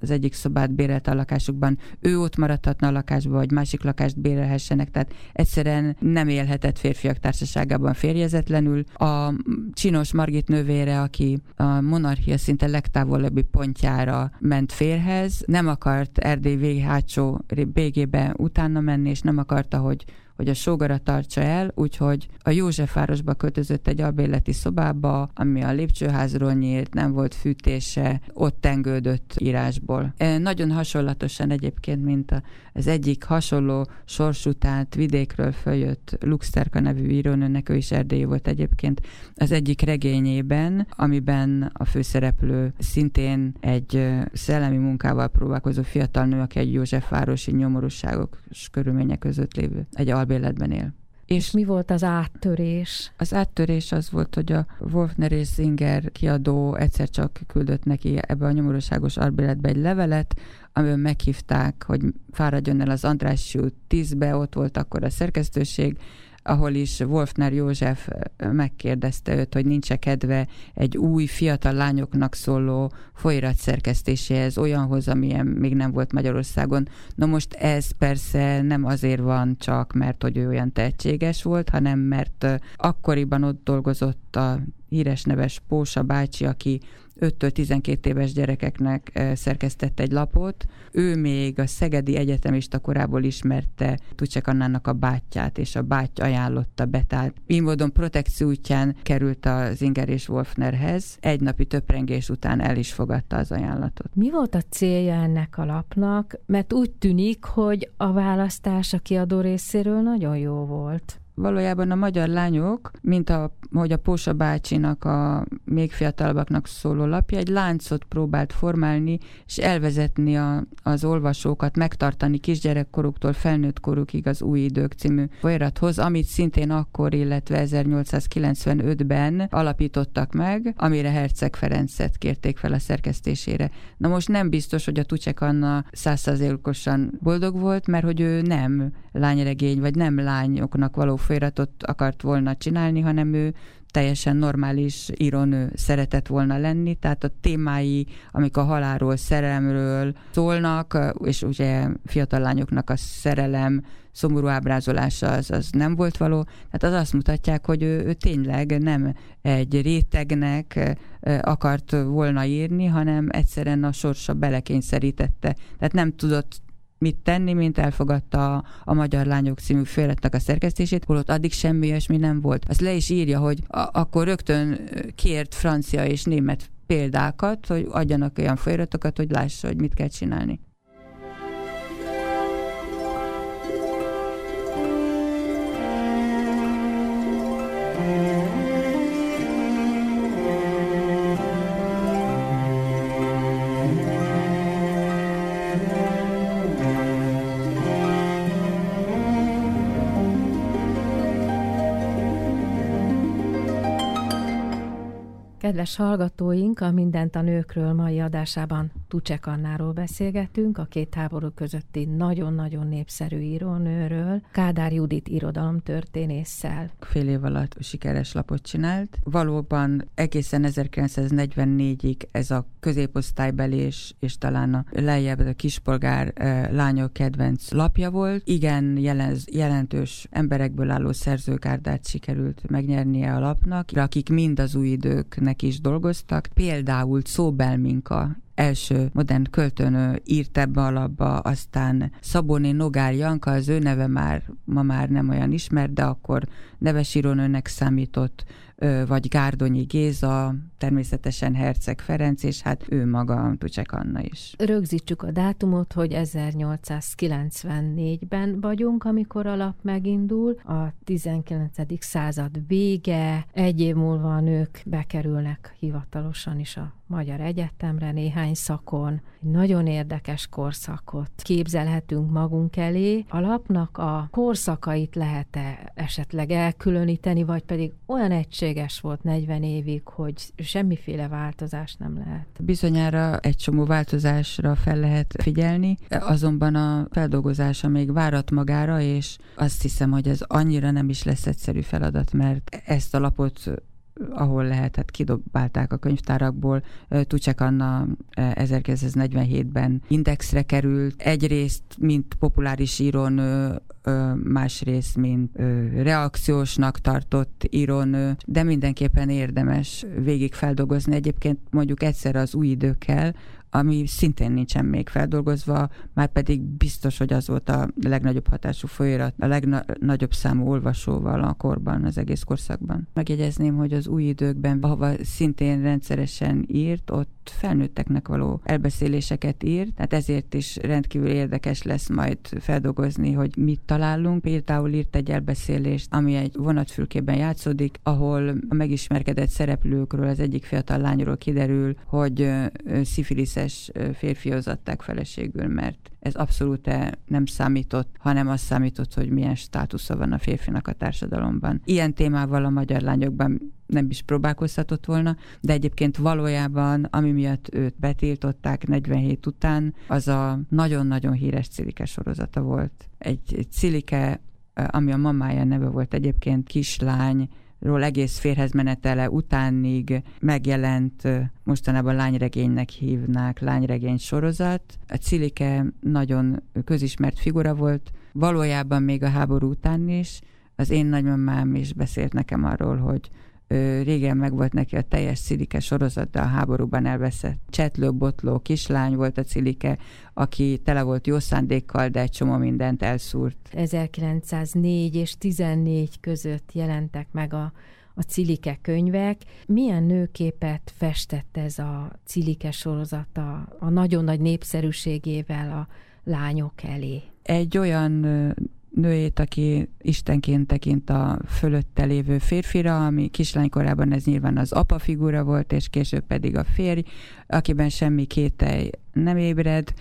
az egyik szobát bérelt a lakásukban, ő ott maradhatna a lakásban, vagy másik lakást bérelhessenek, tehát egyszerűen nem élhetett férfiak társaságában férjezetlenül. A csinos Margit nővére, aki a monarchia szinte legtávolabbi pontjára ment férhez, nem akart Erdély vég hátsó bégébe utána menni, és nem akarta, hogy hogy a sógara tartsa el, úgyhogy a Józsefvárosba költözött egy albéleti szobába, ami a lépcsőházról nyílt, nem volt fűtése, ott tengődött írásból. Nagyon hasonlatosan egyébként, mint az egyik hasonló sorsutát vidékről följött Luxterka nevű írónőnek, ő is erdélyi volt egyébként, az egyik regényében, amiben a főszereplő szintén egy szellemi munkával próbálkozó fiatal nő, aki egy Józsefvárosi nyomorúságok és körülmények között lévő, egy albéletben él. És mi volt az áttörés? Az áttörés az volt, hogy a Wolfner és Singer kiadó egyszer csak küldött neki ebbe a nyomorúságos albéletbe egy levelet, amiben meghívták, hogy fáradjon el az András út 10-be, ott volt akkor a szerkesztőség, ahol is Wolfner József megkérdezte őt, hogy nincs -e kedve egy új fiatal lányoknak szóló folyirat szerkesztéséhez, olyanhoz, amilyen még nem volt Magyarországon. Na most ez persze nem azért van csak, mert hogy ő olyan tehetséges volt, hanem mert akkoriban ott dolgozott a híres neves Pósa bácsi, aki 5-től 12 éves gyerekeknek szerkesztett egy lapot. Ő még a Szegedi Egyetemista korából ismerte Tucsek Annának a bátyját, és a báty ajánlotta be. Tehát így módon protekció útján került az Inger és Wolfnerhez. Egy napi töprengés után el is fogadta az ajánlatot. Mi volt a célja ennek a lapnak? Mert úgy tűnik, hogy a választás a kiadó részéről nagyon jó volt valójában a magyar lányok, mint a, hogy a Pósa bácsinak a még fiatalabbaknak szóló lapja, egy láncot próbált formálni, és elvezetni a, az olvasókat, megtartani kisgyerekkoruktól felnőtt korukig az Új Idők című folyamathoz, amit szintén akkor, illetve 1895-ben alapítottak meg, amire Herceg Ferencet kérték fel a szerkesztésére. Na most nem biztos, hogy a Tucsek Anna százszerzékosan boldog volt, mert hogy ő nem lányregény, vagy nem lányoknak való folyratot akart volna csinálni, hanem ő teljesen normális írónő szeretett volna lenni, tehát a témái, amik a halálról, szerelemről szólnak, és ugye fiatal lányoknak a szerelem szomorú ábrázolása az, az nem volt való, tehát az azt mutatják, hogy ő, ő tényleg nem egy rétegnek akart volna írni, hanem egyszerűen a sorsa belekényszerítette. Tehát nem tudott mit tenni, mint elfogadta a, a Magyar Lányok című félretnek a szerkesztését, holott addig semmi ilyesmi nem volt. Az le is írja, hogy a, akkor rögtön kért francia és német példákat, hogy adjanak olyan folyamatokat, hogy lássa, hogy mit kell csinálni. Kedves hallgatóink, a Mindent a nőkről mai adásában Tucsek Annáról beszélgetünk, a két háború közötti nagyon-nagyon népszerű írónőről, Kádár Judit irodalomtörténésszel. Fél év alatt sikeres lapot csinált. Valóban egészen 1944-ig ez a középosztálybeli és, talán a lejjebb a kispolgár eh, lányok kedvenc lapja volt. Igen, jelen, jelentős emberekből álló szerzőkárdát sikerült megnyernie a lapnak, akik mind az új időknek is dolgoztak. Például Szóbel Minka első modern költőnő írt ebbe a labba, aztán Szabóni Nogár Janka, az ő neve már ma már nem olyan ismert, de akkor neves írónőnek számított, vagy Gárdonyi Géza, természetesen Herceg Ferenc, és hát ő maga, Tucsek Anna is. Rögzítsük a dátumot, hogy 1894-ben vagyunk, amikor a lap megindul, a 19. század vége, egy év múlva a nők bekerülnek hivatalosan is a Magyar Egyetemre néhány szakon. Egy nagyon érdekes korszakot képzelhetünk magunk elé. A lapnak a korszakait lehet-e esetleg elkülöníteni, vagy pedig olyan egységes volt 40 évig, hogy semmiféle változás nem lehet? Bizonyára egy csomó változásra fel lehet figyelni, azonban a feldolgozása még várat magára, és azt hiszem, hogy ez annyira nem is lesz egyszerű feladat, mert ezt a lapot ahol lehetett, kidobálták a könyvtárakból. Tucsek Anna 1947-ben indexre került. Egyrészt, mint populáris írónő, másrészt, mint reakciósnak tartott írónő, de mindenképpen érdemes végig feldolgozni. Egyébként mondjuk egyszer az új időkkel, ami szintén nincsen még feldolgozva, már pedig biztos, hogy az volt a legnagyobb hatású folyóirat, a legnagyobb számú olvasóval a korban, az egész korszakban. Megjegyezném, hogy az új időkben, ahova szintén rendszeresen írt, ott felnőtteknek való elbeszéléseket írt, tehát ezért is rendkívül érdekes lesz majd feldolgozni, hogy mit találunk. Például írt egy elbeszélést, ami egy vonatfülkében játszódik, ahol a megismerkedett szereplőkről az egyik fiatal lányról kiderül, hogy szifiliszes összes férfi adták feleségül, mert ez abszolút nem számított, hanem az számított, hogy milyen státusza van a férfinak a társadalomban. Ilyen témával a magyar lányokban nem is próbálkozhatott volna, de egyébként valójában, ami miatt őt betiltották 47 után, az a nagyon-nagyon híres Cilike sorozata volt. Egy, Cilike, ami a mamája neve volt egyébként, kislány, ról egész férhez menetele utánig megjelent, mostanában lányregénynek hívnák, lányregény sorozat. A Cilike nagyon közismert figura volt, valójában még a háború után is. Az én nagymamám is beszélt nekem arról, hogy régen megvolt neki a teljes Cilike sorozat, de a háborúban elveszett csetlő, botló kislány volt a Cilike, aki tele volt jó szándékkal, de egy csomó mindent elszúrt. 1904 és 14 között jelentek meg a a Cilike könyvek. Milyen nőképet festett ez a Cilike sorozata a nagyon nagy népszerűségével a lányok elé? Egy olyan nőjét, aki istenként tekint a fölötte lévő férfira, ami kislánykorában ez nyilván az apa figura volt, és később pedig a férj, akiben semmi kételj nem ébred,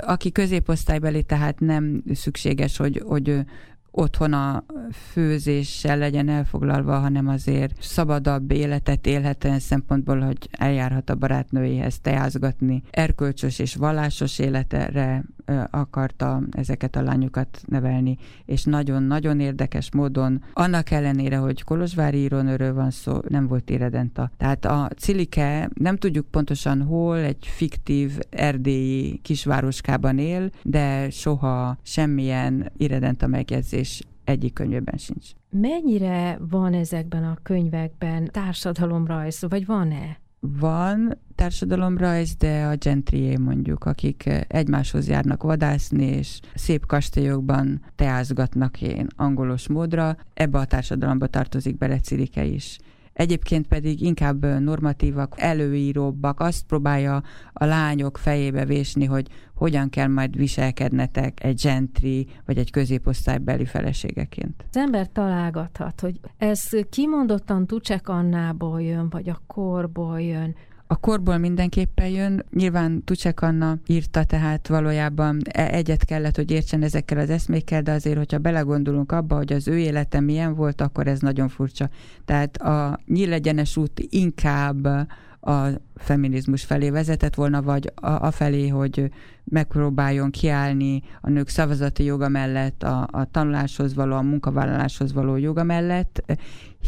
aki középosztálybeli, tehát nem szükséges, hogy, hogy otthon a főzéssel legyen elfoglalva, hanem azért szabadabb életet élhet olyan szempontból, hogy eljárhat a barátnőjéhez teázgatni. Erkölcsös és vallásos életre akarta ezeket a lányokat nevelni, és nagyon-nagyon érdekes módon, annak ellenére, hogy Kolozsvári írónőről van szó, nem volt éredenta. Tehát a Cilike nem tudjuk pontosan hol, egy fiktív erdélyi kisvároskában él, de soha semmilyen éredenta megjegyzés egyik könyvében sincs. Mennyire van ezekben a könyvekben társadalomrajz, vagy van-e? Van társadalomrajz, de a gentrié mondjuk, akik egymáshoz járnak vadászni, és szép kastélyokban teázgatnak én angolos módra, ebbe a társadalomba tartozik bele Cirike is. Egyébként pedig inkább normatívak, előíróbbak, azt próbálja a lányok fejébe vésni, hogy hogyan kell majd viselkednetek egy gentri vagy egy középosztálybeli feleségeként. Az ember találgathat, hogy ez kimondottan Tucsek Annából jön, vagy a korból jön, a korból mindenképpen jön. Nyilván Tucsek Anna írta, tehát valójában e- egyet kellett, hogy értsen ezekkel az eszmékkel, de azért, hogyha belegondolunk abba, hogy az ő élete milyen volt, akkor ez nagyon furcsa. Tehát a nyílegyenes út inkább a feminizmus felé vezetett volna, vagy a, felé, hogy megpróbáljon kiállni a nők szavazati joga mellett, a, a tanuláshoz való, a munkavállaláshoz való joga mellett,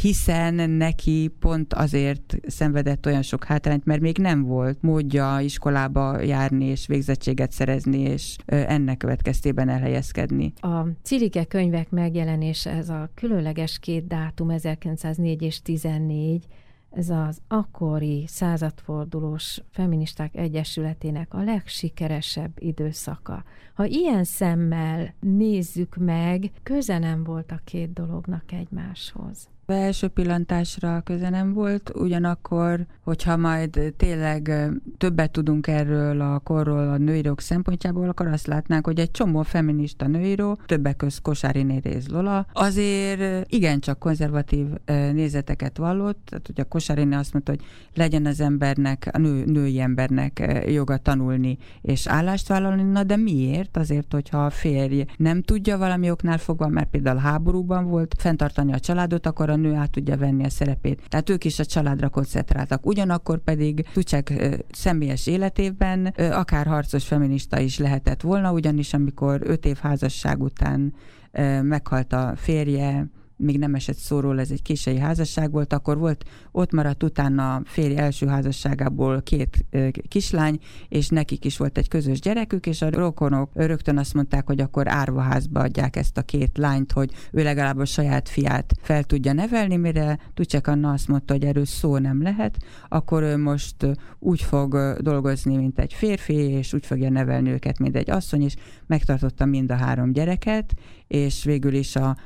hiszen neki pont azért szenvedett olyan sok hátrányt, mert még nem volt módja iskolába járni és végzettséget szerezni, és ennek következtében elhelyezkedni. A Cirike könyvek megjelenése, ez a különleges két dátum, 1904 és 14, ez az akkori századfordulós feministák egyesületének a legsikeresebb időszaka. Ha ilyen szemmel nézzük meg, köze nem volt a két dolognak egymáshoz első pillantásra köze nem volt, ugyanakkor, hogyha majd tényleg többet tudunk erről a korról a nőírók szempontjából, akkor azt látnánk, hogy egy csomó feminista nőíró, többek közt Kosári Néréz Lola, azért igencsak konzervatív nézeteket vallott, tehát ugye Kosári azt mondta, hogy legyen az embernek, a nő, női embernek joga tanulni és állást vállalni, na de miért? Azért, hogyha a férj nem tudja valami oknál fogva, mert például háborúban volt, fenntartani a családot, akkor a nő át tudja venni a szerepét. Tehát ők is a családra koncentráltak. Ugyanakkor pedig Tucsek személyes életében akár harcos feminista is lehetett volna, ugyanis amikor öt év házasság után meghalt a férje, még nem esett szóról, ez egy késői házasság volt, akkor volt, ott maradt utána férj első házasságából két kislány, és nekik is volt egy közös gyerekük, és a rokonok rögtön azt mondták, hogy akkor árvaházba adják ezt a két lányt, hogy ő legalább a saját fiát fel tudja nevelni, mire Tucsek Anna azt mondta, hogy erről szó nem lehet, akkor ő most úgy fog dolgozni, mint egy férfi, és úgy fogja nevelni őket, mint egy asszony, és megtartotta mind a három gyereket, és végül is a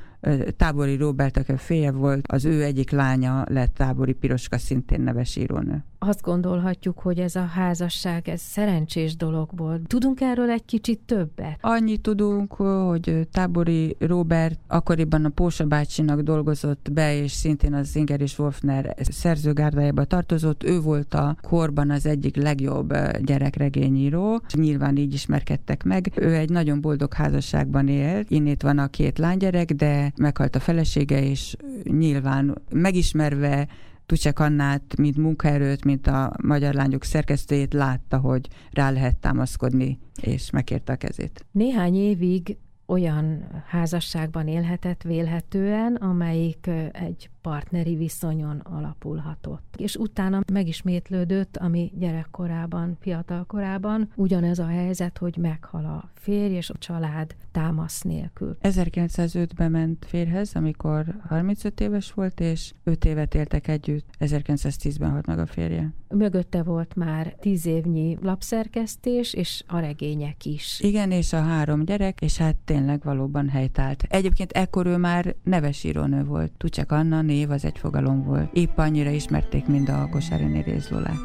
Tábori Robert, aki félje volt, az ő egyik lánya lett Tábori Piroska, szintén neves írónő azt gondolhatjuk, hogy ez a házasság, ez szerencsés dolog volt. Tudunk erről egy kicsit többet? Annyit tudunk, hogy Tábori Robert akkoriban a Pósa bácsinak dolgozott be, és szintén az Inger és Wolfner szerzőgárdájába tartozott. Ő volt a korban az egyik legjobb gyerekregényíró, nyilván így ismerkedtek meg. Ő egy nagyon boldog házasságban élt, innét van a két lánygyerek, de meghalt a felesége, és nyilván megismerve Tucsek Annát, mint munkaerőt, mint a Magyar Lányok szerkesztőjét látta, hogy rá lehet támaszkodni, és megkérte a kezét. Néhány évig olyan házasságban élhetett vélhetően, amelyik egy partneri viszonyon alapulhatott. És utána megismétlődött, ami gyerekkorában, fiatalkorában ugyanez a helyzet, hogy meghal a férj és a család támasz nélkül. 1905-ben ment férhez, amikor 35 éves volt, és 5 évet éltek együtt. 1910-ben halt meg a férje. Mögötte volt már 10 évnyi lapszerkesztés, és a regények is. Igen, és a három gyerek, és hát tényleg valóban helytált. Egyébként ekkor ő már neves írónő volt. Tucsek Anna név az egy fogalom volt. Épp annyira ismerték, mint a Kosári Rézlólát.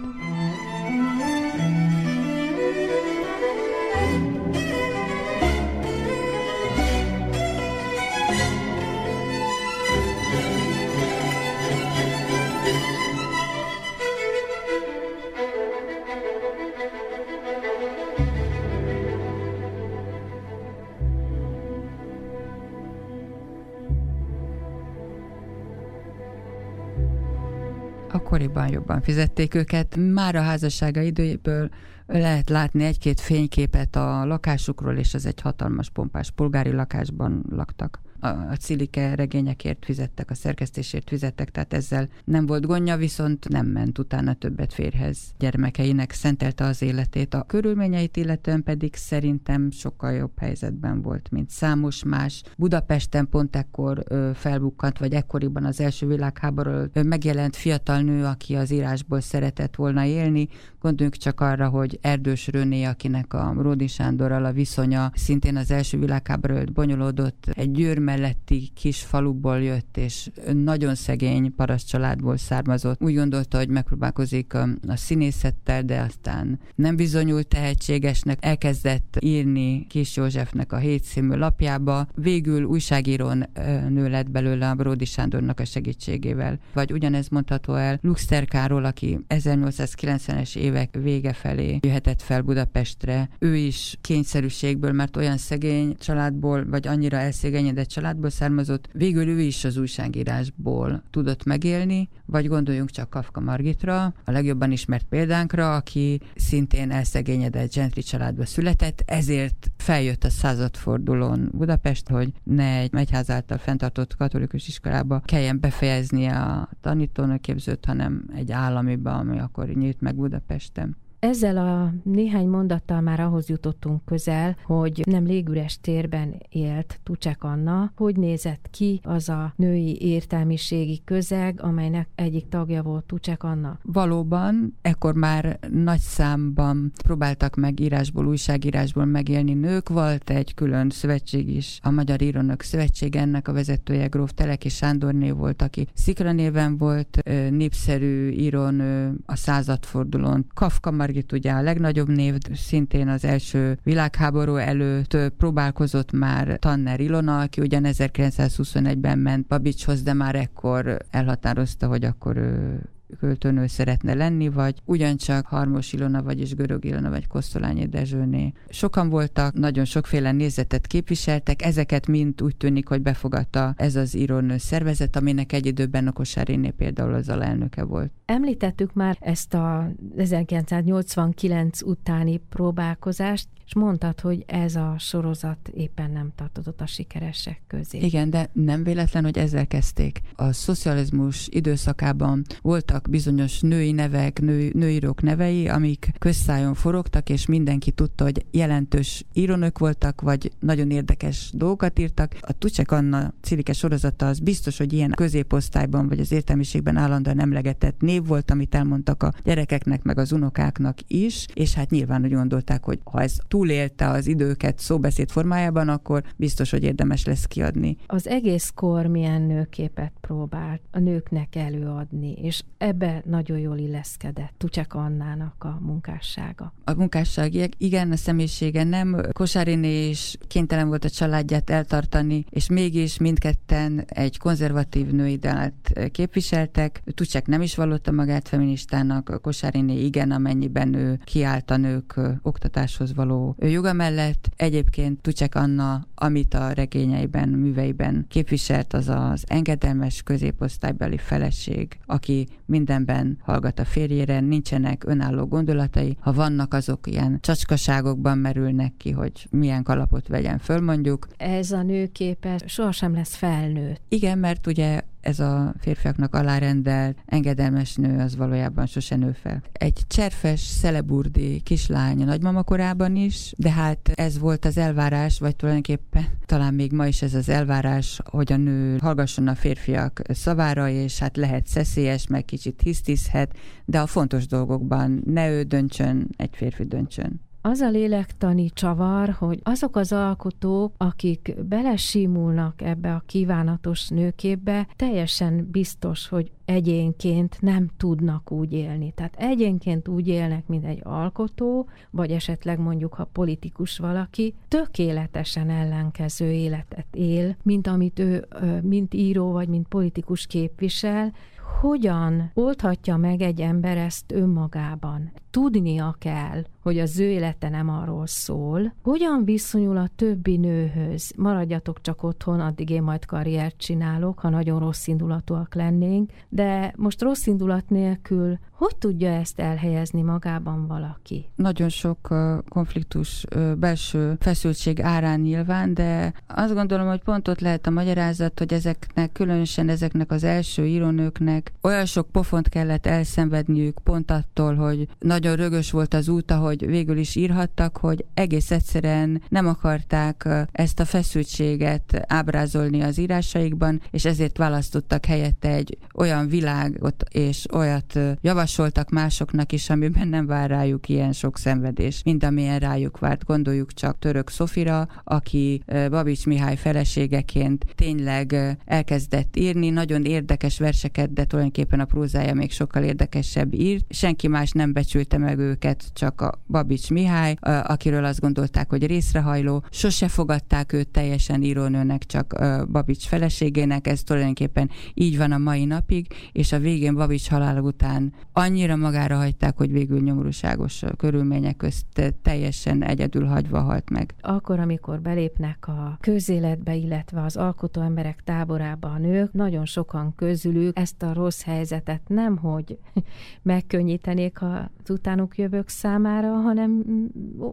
Jobban fizették őket. Már a házassága időjéből lehet látni egy-két fényképet a lakásukról, és ez egy hatalmas pompás polgári lakásban laktak a Cilike regényekért fizettek, a szerkesztésért fizettek, tehát ezzel nem volt gondja, viszont nem ment utána többet férhez. Gyermekeinek szentelte az életét. A körülményeit illetően pedig szerintem sokkal jobb helyzetben volt, mint számos más. Budapesten pont ekkor felbukkant, vagy ekkoriban az első világháború megjelent fiatal nő, aki az írásból szeretett volna élni. Gondoljunk csak arra, hogy Erdős Röné, akinek a Ródi Sándorral a viszonya szintén az első világháború bonyolódott, egy győrme melletti kis faluból jött, és nagyon szegény paraszt családból származott. Úgy gondolta, hogy megpróbálkozik a, a színészettel, de aztán nem bizonyult tehetségesnek. Elkezdett írni Kis Józsefnek a hét című lapjába. Végül újságírón nő lett belőle a Bródi Sándornak a segítségével. Vagy ugyanez mondható el Luxterkáról, aki 1890-es évek vége felé jöhetett fel Budapestre. Ő is kényszerűségből, mert olyan szegény családból, vagy annyira elszégényedett család, családból származott, végül ő is az újságírásból tudott megélni, vagy gondoljunk csak Kafka Margitra, a legjobban ismert példánkra, aki szintén elszegényedett gentry családba született, ezért feljött a századfordulón Budapest, hogy ne egy egyház által fenntartott katolikus iskolába kelljen befejezni a tanítónőképzőt, hanem egy államiba, ami akkor nyílt meg Budapesten. Ezzel a néhány mondattal már ahhoz jutottunk közel, hogy nem légüres térben élt Tucsek Anna, hogy nézett ki az a női értelmiségi közeg, amelynek egyik tagja volt Tucsek Anna. Valóban, ekkor már nagy számban próbáltak meg írásból, újságírásból megélni nők. Volt egy külön szövetség is, a Magyar Írónök Szövetség, ennek a vezetője Gróf Teleki Sándorné volt, aki Szikra néven volt népszerű írónő a századfordulón. Kafka már Margit ugye a legnagyobb név, szintén az első világháború előtt próbálkozott már Tanner Ilona, aki ugyan 1921-ben ment Babicshoz, de már ekkor elhatározta, hogy akkor ő költőnő szeretne lenni, vagy ugyancsak Harmos Ilona, vagyis Görög Ilona, vagy Kosztolányi Dezsőné. Sokan voltak, nagyon sokféle nézetet képviseltek, ezeket mind úgy tűnik, hogy befogadta ez az írónő szervezet, aminek egy időben a Kosáriné például az alelnöke volt. Említettük már ezt a 1989 utáni próbálkozást, és mondtad, hogy ez a sorozat éppen nem tartozott a sikeresek közé. Igen, de nem véletlen, hogy ezzel kezdték. A szocializmus időszakában voltak bizonyos női nevek, nő, nőírók nevei, amik közszájon forogtak, és mindenki tudta, hogy jelentős írónök voltak, vagy nagyon érdekes dolgokat írtak. A Tucsek Anna Cilike sorozata az biztos, hogy ilyen középosztályban, vagy az értelmiségben állandóan emlegetett név volt, amit elmondtak a gyerekeknek, meg az unokáknak is, és hát nyilván úgy gondolták, hogy ha ez túlélte az időket szóbeszéd formájában, akkor biztos, hogy érdemes lesz kiadni. Az egész kor milyen nőképet próbált a nőknek előadni, és ebbe nagyon jól illeszkedett Tucsek Annának a munkássága. A munkásság, igen, a személyisége nem. Kosáriné is kénytelen volt a családját eltartani, és mégis mindketten egy konzervatív nőideát képviseltek. Tucsek nem is vallotta magát feministának, Kosáriné igen, amennyiben ő kiállt a nők oktatáshoz való ő joga mellett egyébként Tucsek Anna, amit a regényeiben, műveiben képviselt, az az engedelmes középosztálybeli feleség, aki mindenben hallgat a férjére, nincsenek önálló gondolatai, ha vannak, azok ilyen csacskaságokban merülnek ki, hogy milyen kalapot vegyen föl mondjuk. Ez a nőképe sohasem lesz felnőtt. Igen, mert ugye ez a férfiaknak alárendelt, engedelmes nő az valójában sose nő fel. Egy cserfes, szeleburdi kislány a nagymama korában is, de hát ez volt az elvárás, vagy tulajdonképpen talán még ma is ez az elvárás, hogy a nő hallgasson a férfiak szavára, és hát lehet szeszélyes, meg kicsit hisztizhet, de a fontos dolgokban ne ő döntsön, egy férfi döntsön az a lélektani csavar, hogy azok az alkotók, akik belesimulnak ebbe a kívánatos nőképbe, teljesen biztos, hogy egyénként nem tudnak úgy élni. Tehát egyénként úgy élnek, mint egy alkotó, vagy esetleg mondjuk, ha politikus valaki, tökéletesen ellenkező életet él, mint amit ő, mint író, vagy mint politikus képvisel, hogyan oldhatja meg egy ember ezt önmagában? Tudnia kell, hogy az ő élete nem arról szól. Hogyan viszonyul a többi nőhöz? Maradjatok csak otthon, addig én majd karriert csinálok, ha nagyon rossz indulatúak lennénk, de most rossz indulat nélkül hogy tudja ezt elhelyezni magában valaki? Nagyon sok konfliktus belső feszültség árán nyilván, de azt gondolom, hogy pont ott lehet a magyarázat, hogy ezeknek, különösen ezeknek az első írónőknek olyan sok pofont kellett elszenvedniük pont attól, hogy nagyon rögös volt az út, ahogy végül is írhattak, hogy egész egyszerűen nem akarták ezt a feszültséget ábrázolni az írásaikban, és ezért választottak helyette egy olyan világot és olyat javasoltak másoknak is, amiben nem vár rájuk ilyen sok szenvedés, mint amilyen rájuk várt. Gondoljuk csak Török Szofira, aki Babics Mihály feleségeként tényleg elkezdett írni, nagyon érdekes verseket, de tulajdonképpen a prózája még sokkal érdekesebb írt. Senki más nem becsülte meg őket, csak a Babics Mihály, akiről azt gondolták, hogy részrehajló, sose fogadták őt teljesen írónőnek, csak Babics feleségének, ez tulajdonképpen így van a mai napig, és a végén Babics halála után annyira magára hagyták, hogy végül nyomorúságos körülmények közt teljesen egyedül hagyva halt meg. Akkor, amikor belépnek a közéletbe, illetve az alkotó emberek táborába a nők, nagyon sokan közülük ezt a rossz helyzetet nem, hogy megkönnyítenék az utánuk jövők számára, hanem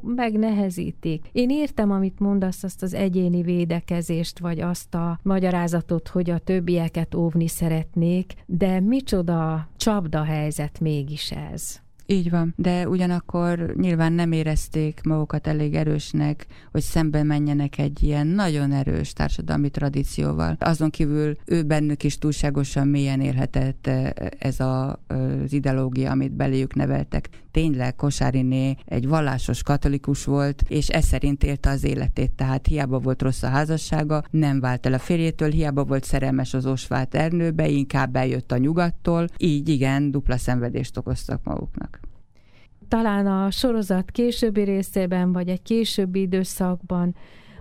megnehezítik. Én értem, amit mondasz, azt az egyéni védekezést, vagy azt a magyarázatot, hogy a többieket óvni szeretnék, de micsoda csapda helyzet mégis ez. Így van, de ugyanakkor nyilván nem érezték magukat elég erősnek, hogy szembe menjenek egy ilyen nagyon erős társadalmi tradícióval. Azon kívül ő bennük is túlságosan mélyen élhetett e, ez a, az ideológia, amit beléjük neveltek. Tényleg Kosáriné egy vallásos katolikus volt, és ez szerint élte az életét, tehát hiába volt rossz a házassága, nem vált el a férjétől, hiába volt szerelmes az Osvát Ernőbe, inkább eljött a nyugattól, így igen, dupla szenvedést okoztak maguknak. Talán a sorozat későbbi részében, vagy egy későbbi időszakban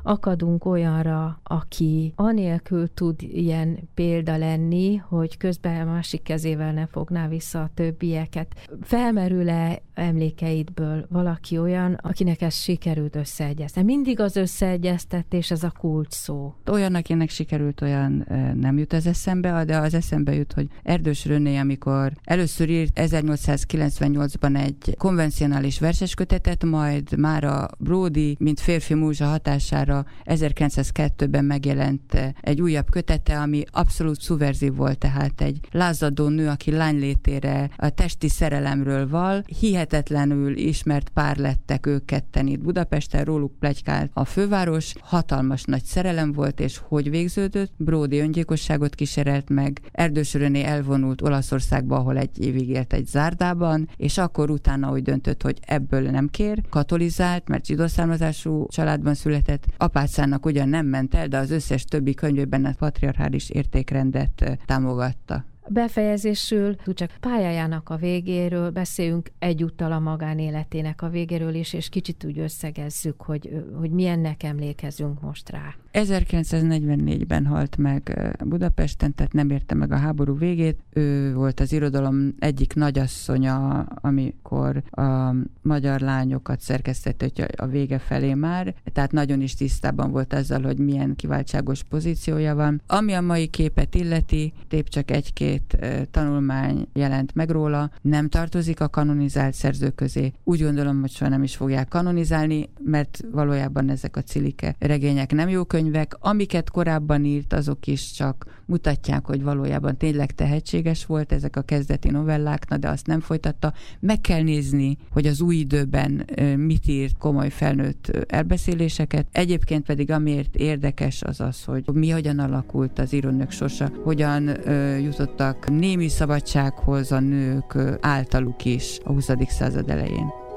akadunk olyanra, aki anélkül tud ilyen példa lenni, hogy közben a másik kezével ne fogná vissza a többieket. Felmerül-e emlékeidből valaki olyan, akinek ez sikerült összeegyeztetni? Mindig az összeegyeztetés, ez a kulcs szó. Olyan, akinek sikerült, olyan nem jut ez eszembe, de az eszembe jut, hogy Erdős Röné, amikor először írt 1898-ban egy konvencionális verseskötetet, majd már a Brody, mint férfi múzsa hatására 1902-ben megjelent eh, egy újabb kötete, ami abszolút szuverzív volt, tehát egy lázadó nő, aki lánylétére a testi szerelemről val, hihetetlenül ismert pár lettek ők ketten itt Budapesten, róluk plegykált a főváros, hatalmas nagy szerelem volt, és hogy végződött? Bródi öngyilkosságot kísérelt meg, Erdős elvonult Olaszországba, ahol egy évig élt egy zárdában, és akkor utána úgy döntött, hogy ebből nem kér, katolizált, mert zsidó származású családban született, apácának ugyan nem ment el, de az összes többi könyvében a patriarchális értékrendet támogatta. Befejezésül csak pályájának a végéről beszéljünk egyúttal a magánéletének a végéről is, és kicsit úgy összegezzük, hogy, hogy milyennek emlékezünk most rá. 1944-ben halt meg Budapesten, tehát nem érte meg a háború végét. Ő volt az irodalom egyik nagyasszonya, amikor a magyar lányokat szerkesztett a vége felé már, tehát nagyon is tisztában volt azzal, hogy milyen kiváltságos pozíciója van. Ami a mai képet illeti, tép csak egy-két tanulmány jelent meg róla, nem tartozik a kanonizált szerző közé. Úgy gondolom, hogy soha nem is fogják kanonizálni, mert valójában ezek a cilike regények nem jók könyvek, amiket korábban írt, azok is csak mutatják, hogy valójában tényleg tehetséges volt ezek a kezdeti novellák, de azt nem folytatta. Meg kell nézni, hogy az új időben mit írt komoly felnőtt elbeszéléseket. Egyébként pedig amiért érdekes az az, hogy mi hogyan alakult az írónők sorsa, hogyan jutottak némi szabadsághoz a nők általuk is a 20. század elején.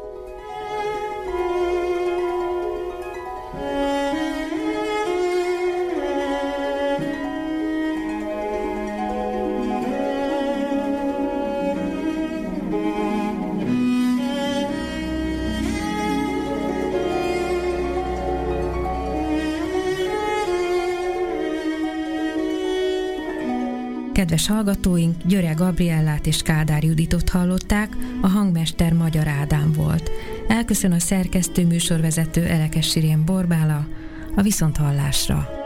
Kedves hallgatóink, Györe Gabriellát és Kádár Juditot hallották, a hangmester Magyar Ádám volt. Elköszön a szerkesztő műsorvezető Elekes Sirén Borbála, a Viszonthallásra.